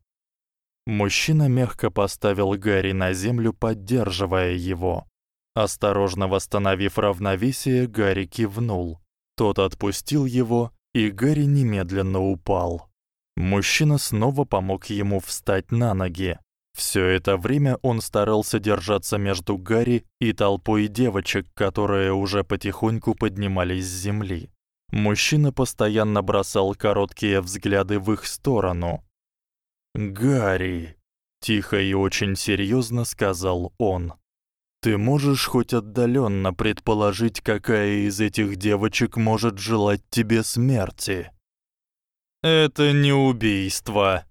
Мужчина мягко поставил Гарри на землю, поддерживая его. Осторожно восстановив равновесие, Гарри кивнул. Тот отпустил его и Гарри немедленно упал. Мужчина снова помог ему встать на ноги. Всё это время он старался держаться между Гарри и толпой девочек, которые уже потихоньку поднимались с земли. Мужчина постоянно бросал короткие взгляды в их сторону. "Гарри", тихо и очень серьёзно сказал он. Ты можешь хоть отдалённо предположить, какая из этих девочек может желать тебе смерти? Это не убийство,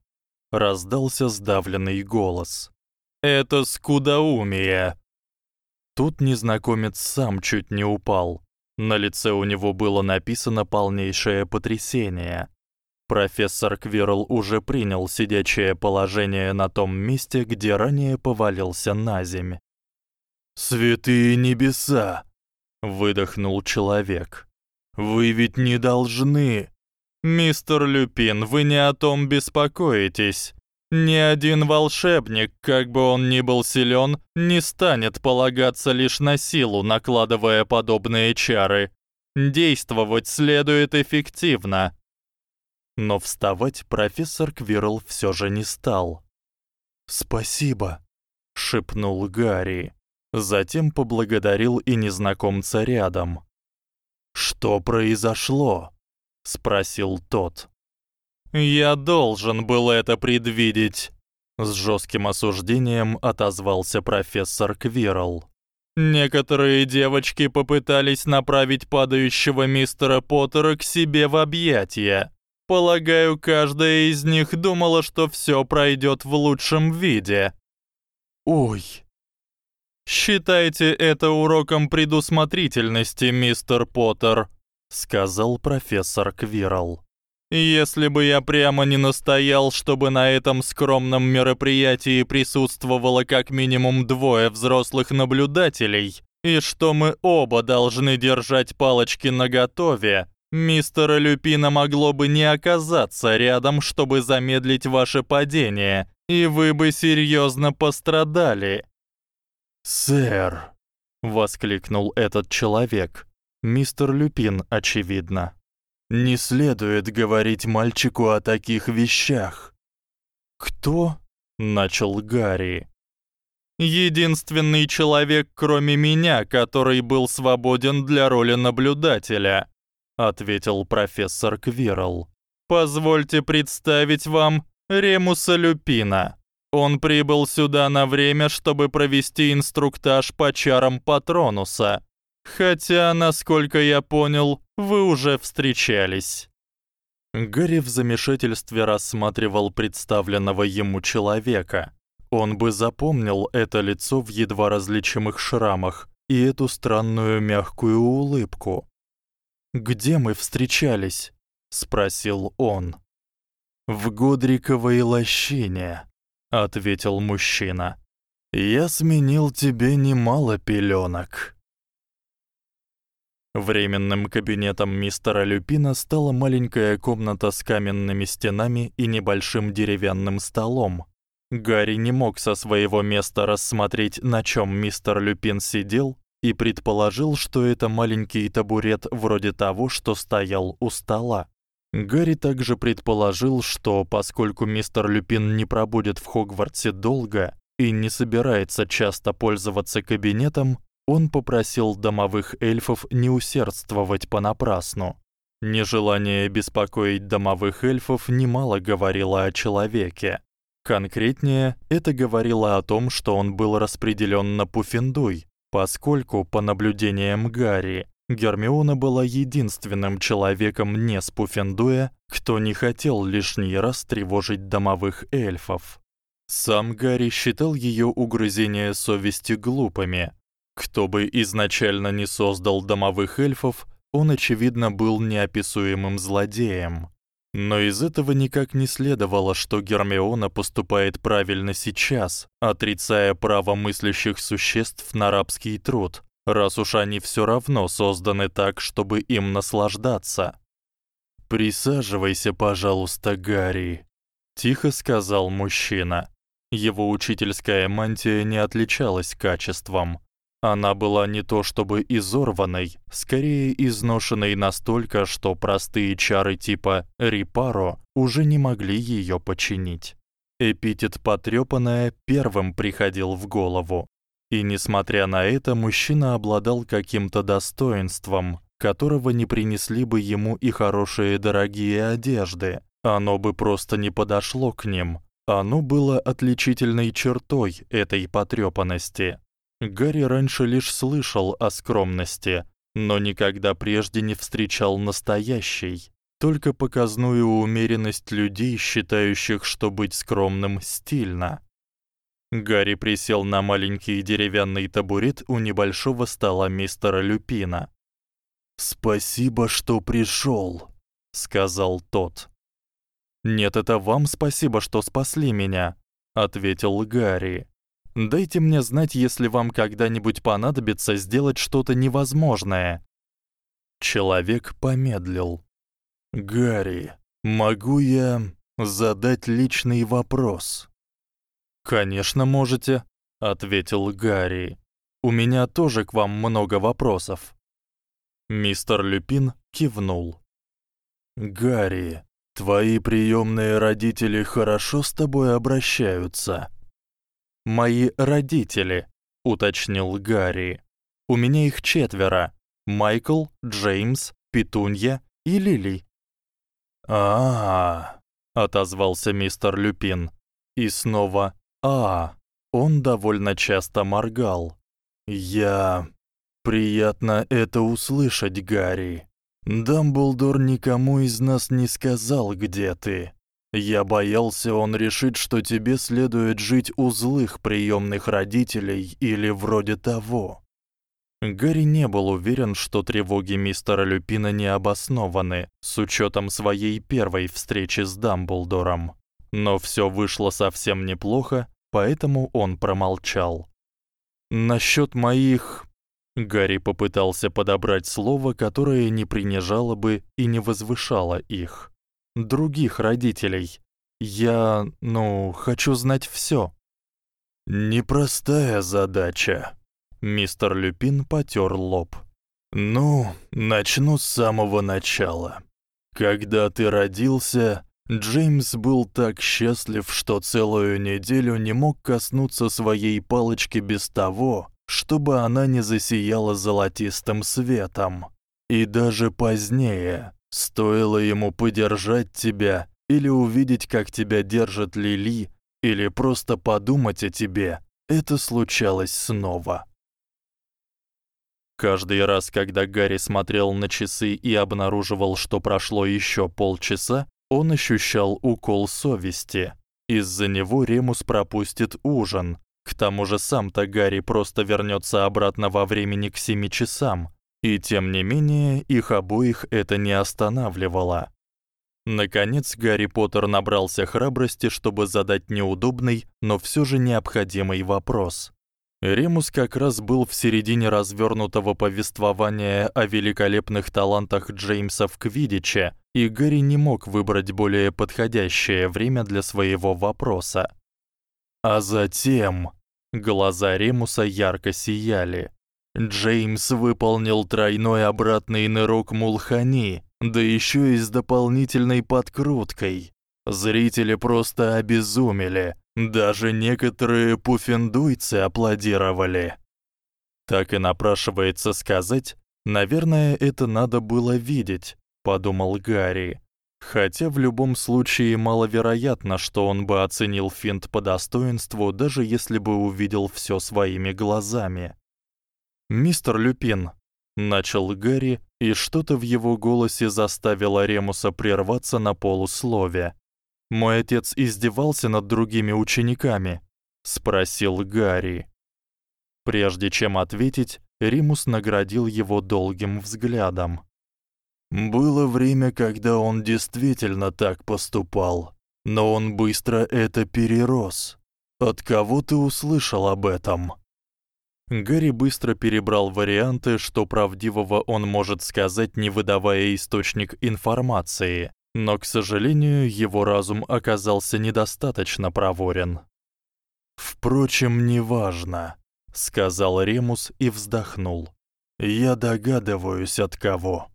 раздался сдавленный голос. Это скудоумие. Тут незнакомец сам чуть не упал. На лице у него было написано полнейшее потрясение. Профессор Квирл уже принял сидячее положение на том месте, где ранее повалился на земь. Святые небеса, выдохнул человек. Вы ведь не должны. Мистер Люпин, вы не о том беспокоитесь. Ни один волшебник, как бы он ни был силён, не станет полагаться лишь на силу, накладывая подобные чары. Действовать следует эффективно. Но вставать профессор Квирл всё же не стал. "Спасибо", шепнул Гарри. Затем поблагодарил и незнакомца рядом. Что произошло? Спросил тот. Я должен был это предвидеть, с жёстким осуждением отозвался профессор Квирл. Некоторые девочки попытались направить падающего мистера Поттера к себе в объятия. Полагаю, каждая из них думала, что всё пройдёт в лучшем виде. Ой, Считайте это уроком предусмотрительности, мистер Поттер, сказал профессор Квирл. Если бы я прямо не настоял, чтобы на этом скромном мероприятии присутствовало как минимум двое взрослых наблюдателей, и что мы оба должны держать палочки наготове, мистера Люпина могло бы не оказаться рядом, чтобы замедлить ваше падение, и вы бы серьёзно пострадали. «Сэр!» — воскликнул этот человек. Мистер Люпин, очевидно. «Не следует говорить мальчику о таких вещах». «Кто?» — начал Гарри. «Единственный человек, кроме меня, который был свободен для роли наблюдателя», — ответил профессор Квирл. «Позвольте представить вам Ремуса Люпина». Он прибыл сюда на время, чтобы провести инструктаж по чарам Патронуса. Хотя, насколько я понял, вы уже встречались. Гарри в замешательстве рассматривал представленного ему человека. Он бы запомнил это лицо в едва различимых шрамах и эту странную мягкую улыбку. "Где мы встречались?" спросил он. "В Годриковой лощине", ответил мужчина. "Я сменил тебе немало пелёнок". Временным кабинетом мистера Люпина стала маленькая комната с каменными стенами и небольшим деревянным столом. Гарри не мог со своего места рассмотреть, на чём мистер Люпин сидел, и предположил, что это маленький табурет вроде того, что стоял у стола. Гарри также предположил, что поскольку мистер Люпин не пробудет в Хогвартсе долго и не собирается часто пользоваться кабинетом, он попросил домовых эльфов не усердствовать понапрасну. Нежелание беспокоить домовых эльфов немало говорило о человеке. Конкретнее, это говорило о том, что он был распределён на Пуффендуй, поскольку, по наблюдениям Гарри, Гермиона была единственным человеком не с Пуффендуя, кто не хотел лишний раз тревожить домовых эльфов. Сам Гарри считал её угрызения совести глупыми, кто бы изначально не создал домовых эльфов, он очевидно был неописуемым злодеем. Но из этого никак не следовало, что Гермиона поступает правильно сейчас, отрицая право мыслящих существ на рабский труд, раз уж они всё равно созданы так, чтобы им наслаждаться. Присаживайся, пожалуйста, Гарри, тихо сказал мужчина. Его учительская мантия не отличалась качеством. Она была не то чтобы изорванной, скорее изношенной настолько, что простые чары типа репаро уже не могли её починить. Эпитет потрёпанная первым приходил в голову. И несмотря на это, мужчина обладал каким-то достоинством, которого не принесли бы ему и хорошие дорогие одежды. Оно бы просто не подошло к ним. Оно было отличительной чертой этой потрёпанности. Гарри раньше лишь слышал о скромности, но никогда прежде не встречал настоящей, только показную умеренность людей, считающих, что быть скромным стильно. Гарри присел на маленький деревянный табурет у небольшого стола мистера Люпина. "Спасибо, что пришёл", сказал тот. "Нет, это вам спасибо, что спасли меня", ответил Гарри. Дайте мне знать, если вам когда-нибудь понадобится сделать что-то невозможное. Человек помедлил. Гарри, могу я задать личный вопрос? Конечно, можете, ответил Гарри. У меня тоже к вам много вопросов. Мистер Люпин кивнул. Гарри, твои приёмные родители хорошо с тобой обращаются? Мои родители, уточнил Гарри. У меня их четверо: Майкл, Джеймс, Петунья и Лили. А, -а, -а отозвался мистер Люпин. И снова а. Он довольно часто моргал. Я приятно это услышать, Гарри. Дамблдор никому из нас не сказал, где ты. Я боялся, он решит, что тебе следует жить у злых приёмных родителей или вроде того. Гарри не был уверен, что тревоги мистера Люпина не обоснованы, с учётом своей первой встречи с Дамблдором. Но всё вышло совсем неплохо, поэтому он промолчал. Насчёт моих Гарри попытался подобрать слово, которое не принижало бы и не возвышало их других родителей. Я, ну, хочу знать всё. Непростая задача. Мистер Люпин потёр лоб. Ну, начну с самого начала. Когда ты родился, Джеймс был так счастлив, что целую неделю не мог коснуться своей палочки без того, чтобы она не засияла золотистым светом. И даже позднее, Стоило ему подержать тебя или увидеть, как тебя держит Лили, или просто подумать о тебе, это случалось снова. Каждый раз, когда Гарри смотрел на часы и обнаруживал, что прошло ещё полчаса, он ощущал укол совести. Из-за него Ремус пропустит ужин. К тому же сам-то Гарри просто вернётся обратно во времени к семи часам. И тем не менее, их обоих это не останавливало. Наконец Гарри Поттер набрался храбрости, чтобы задать неудобный, но всё же необходимый вопрос. Ремус как раз был в середине развёрнутого повествования о великолепных талантах Джеймса в квиддиче, и Гарри не мог выбрать более подходящее время для своего вопроса. А затем глаза Ремуса ярко сияли. Джеймс выполнил тройной обратный нырок Мулхани, да ещё и с дополнительной подкруткой. Зрители просто обезумели. Даже некоторые пуффендуйцы аплодировали. Так и напрашивается сказать, наверное, это надо было видеть, подумал Гарри. Хотя в любом случае маловероятно, что он бы оценил финт по достоинству, даже если бы увидел всё своими глазами. Мистер Люпин начал Гарри, и что-то в его голосе заставило Ремуса прерваться на полуслове. Мой отец издевался над другими учениками, спросил Гарри. Прежде чем ответить, Римус наградил его долгим взглядом. Было время, когда он действительно так поступал, но он быстро это перерос. От кого ты услышал об этом? Гарри быстро перебрал варианты, что правдивого он может сказать, не выдавая источник информации. Но, к сожалению, его разум оказался недостаточно проворен. Впрочем, неважно, сказал Ремус и вздохнул. Я догадываюсь от кого.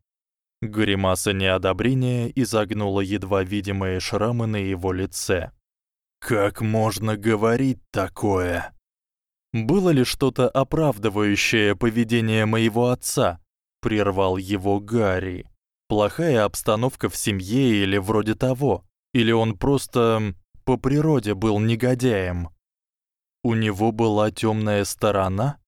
Гримаса неодобрения изогнула едва видимые шрамы на его лице. Как можно говорить такое? Было ли что-то оправдывающее поведение моего отца? прервал его Гарри плохая обстановка в семье или вроде того, или он просто по природе был негодяем. У него была тёмная сторона.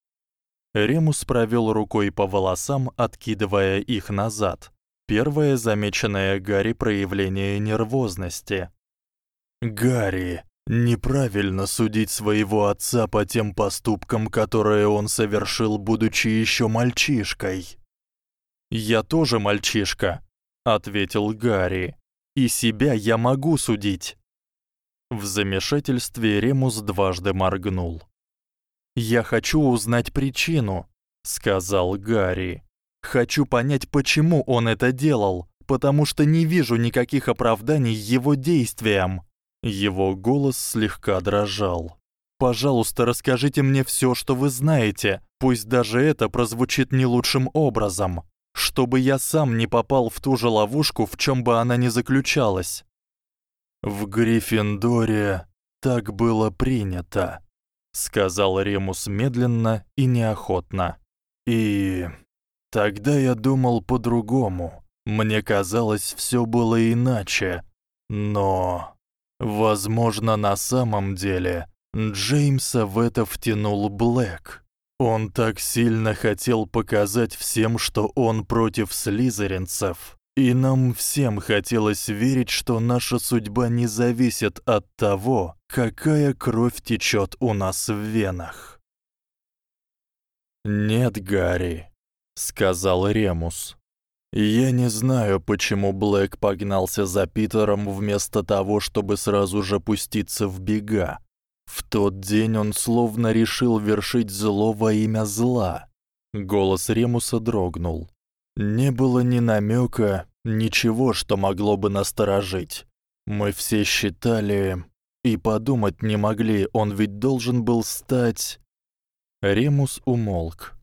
Ремус провёл рукой по волосам, откидывая их назад. Первое замеченное Гарри проявление нервозности. Гарри, неправильно судить своего отца по тем поступкам, которые он совершил, будучи ещё мальчишкой. Я тоже мальчишка, ответил Гарри. И себя я могу судить. В замешательстве Ремус дважды моргнул. Я хочу узнать причину, сказал Гарри. Хочу понять, почему он это делал, потому что не вижу никаких оправданий его действиям. Его голос слегка дрожал. Пожалуйста, расскажите мне всё, что вы знаете, пусть даже это прозвучит не лучшим образом чтобы я сам не попал в ту же ловушку, в чём бы она ни заключалась. В Гриффиндоре так было принято, сказал Ремус медленно и неохотно. И тогда я думал по-другому. Мне казалось, всё было иначе. Но возможно, на самом деле Джеймса в это втянул Блэк. Он так сильно хотел показать всем, что он против слизеринцев. И нам всем хотелось верить, что наша судьба не зависит от того, какая кровь течёт у нас в венах. Нет, Гарри, сказал Ремус. Я не знаю, почему Блэк погнался за Питером вместо того, чтобы сразу же пуститься в бега. В тот день он словно решил вершить зло во имя зла. Голос Ремуса дрогнул. Не было ни намёка, ничего, что могло бы насторожить. Мы все считали и подумать не могли, он ведь должен был стать Ремус умолк.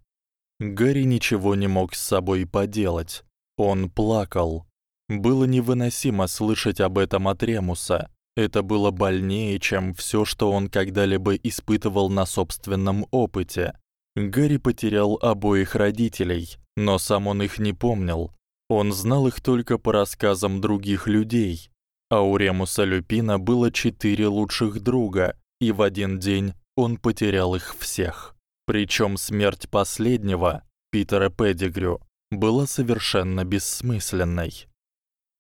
Гарри ничего не мог с собой поделать. Он плакал. Было невыносимо слышать об этом от Ремуса. Это было больнее, чем всё, что он когда-либо испытывал на собственном опыте. Гарри потерял обоих родителей, но сам он их не помнил. Он знал их только по рассказам других людей. А у Ремуса Люпина было четыре лучших друга, и в один день он потерял их всех. Причём смерть последнего Питера Педигрю была совершенно бессмысленной.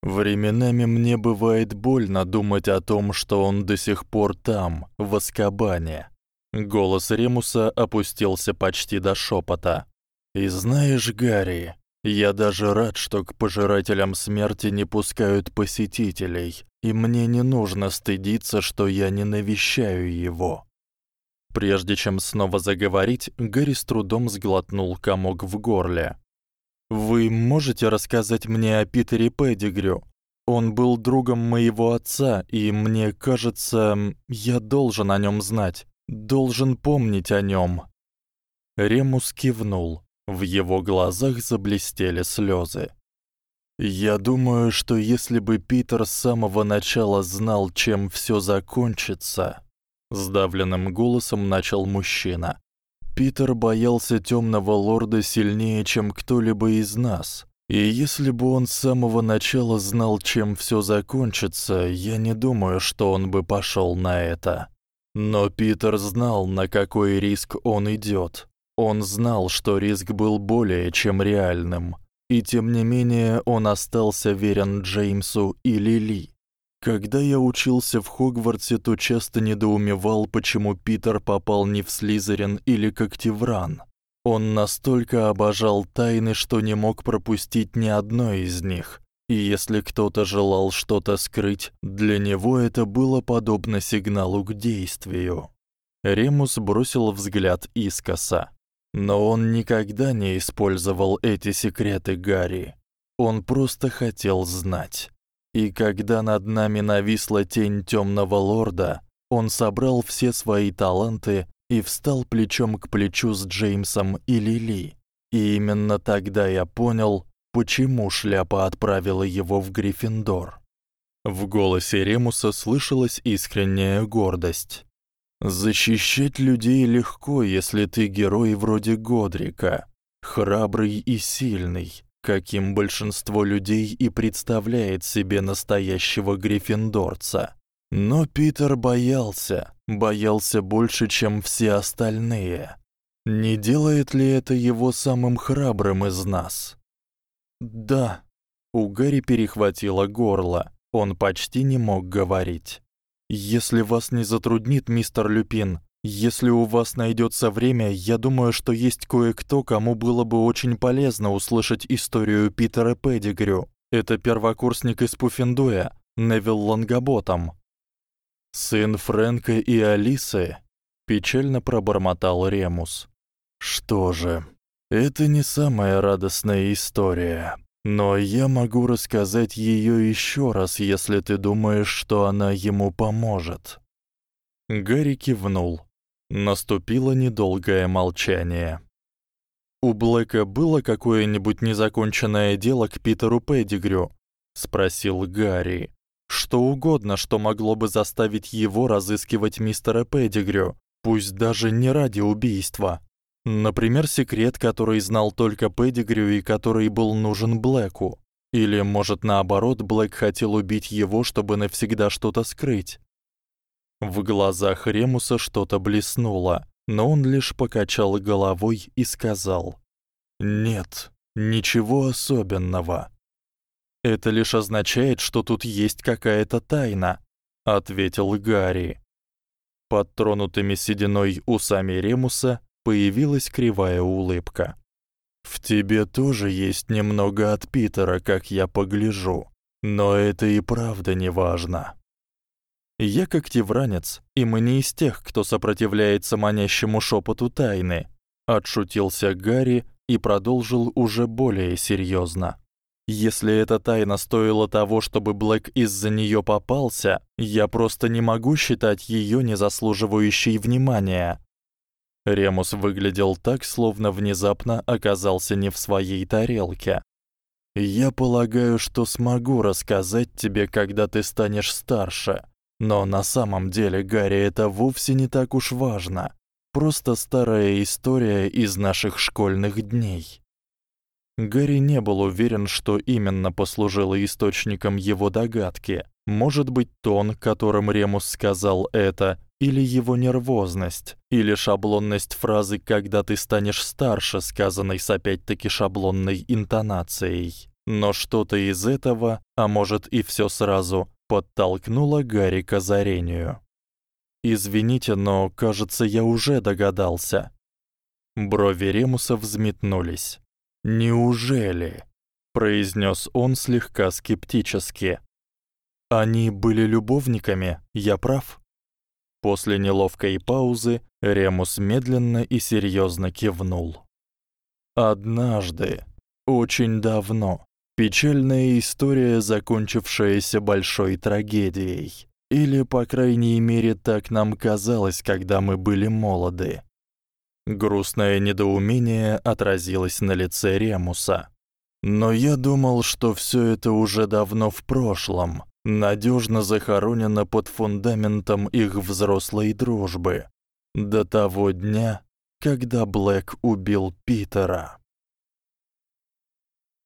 Временами мне бывает больно думать о том, что он до сих пор там, в Аскабане. Голос Ремуса опустился почти до шёпота. И знаешь, Гарри, я даже рад, что к пожирателям смерти не пускают посетителей, и мне не нужно стыдиться, что я не навещаю его. Прежде чем снова заговорить, Гарри с трудом сглотнул комок в горле. Вы можете рассказать мне о Питере Педигрю? Он был другом моего отца, и мне кажется, я должен о нём знать, должен помнить о нём. Ремус кивнул. В его глазах заблестели слёзы. Я думаю, что если бы Питер с самого начала знал, чем всё закончится, сдавленным голосом начал мужчина. Питер боялся Тёмного лорда сильнее, чем кто-либо из нас. И если бы он с самого начала знал, чем всё закончится, я не думаю, что он бы пошёл на это. Но Питер знал, на какой риск он идёт. Он знал, что риск был более чем реальным, и тем не менее он остался верен Джеймсу и Лили. Когда я учился в Хогвартсе, то часто недоумевал, почему Питер попал не в Слизерин или Когтевран. Он настолько обожал тайны, что не мог пропустить ни одной из них. И если кто-то желал что-то скрыть, для него это было подобно сигналу к действию. Ремус бросил взгляд искоса. Но он никогда не использовал эти секреты Гарри. Он просто хотел знать. И когда над нами нависла тень Тёмного лорда, он собрал все свои таланты и встал плечом к плечу с Джеймсом и Лили. И именно тогда я понял, почему шляпа отправила его в Гриффиндор. В голосе Ремуса слышалась искренняя гордость. Защищать людей легко, если ты герой вроде Годрика, храбрый и сильный, каким большинство людей и представляет себе настоящего гриффиндорца. Но Питер боялся, боялся больше, чем все остальные. Не делает ли это его самым храбрым из нас? Да. У Гарри перехватило горло. Он почти не мог говорить. Если вас не затруднит, мистер Люпин, если у вас найдётся время, я думаю, что есть кое-кто, кому было бы очень полезно услышать историю Питера Педигрю. Это первокурсник из Пуффендуя, Невил Лонгаботом. Сын Фрэнка и Алисы, печально пробормотал Ремус. Что же, это не самая радостная история. Но я могу рассказать её ещё раз, если ты думаешь, что она ему поможет. Гарри кивнул. Наступило недолгое молчание. У Блэка было какое-нибудь незаконченное дело к Питеру Педигрю, спросил Гарри. Что угодно, что могло бы заставить его разыскивать мистера Педигрю, пусть даже не ради убийства. Например, секрет, который знал только Педигрю и который был нужен Блэку. Или, может, наоборот, Блэк хотел убить его, чтобы навсегда что-то скрыть. В глазах Ремуса что-то блеснуло, но он лишь покачал головой и сказал: "Нет, ничего особенного. Это лишь означает, что тут есть какая-то тайна", ответил Гарри. Под тронутыми сединой усами Ремуса появилась кривая улыбка. В тебе тоже есть немного от Питера, как я погляжу, но это и правда не важно. Я как тевранец, и мы не из тех, кто сопротивляется манящему шёпоту тайны, отшутился Гарри и продолжил уже более серьёзно. Если эта тайна стоила того, чтобы Блэк из-за неё попался, я просто не могу считать её незаслуживающей внимания. Ремус выглядел так, словно внезапно оказался не в своей тарелке. Я полагаю, что смогу рассказать тебе, когда ты станешь старше. Но на самом деле, Гарри, это вовсе не так уж важно. Просто старая история из наших школьных дней. Гарри не был уверен, что именно послужило источником его догадки. Может быть, тон, которым Ремус сказал это, или его нервозность, или шаблонность фразы «когда ты станешь старше», сказанной с опять-таки шаблонной интонацией. Но что-то из этого, а может и всё сразу, подтолкнуло Гарри к озарению. Извините, но, кажется, я уже догадался. Брови Ремуса взметнулись. Неужели? произнёс он слегка скептически. Они были любовниками, я прав? После неловкой паузы Ремус медленно и серьёзно кивнул. Однажды, очень давно, печальная история, закончившаяся большой трагедией. Или, по крайней мере, так нам казалось, когда мы были молоды. Грустное недоумение отразилось на лице Ремуса. Но я думал, что всё это уже давно в прошлом, надёжно захоронено под фундаментом их взрослой дружбы. До того дня, когда Блэк убил Питера.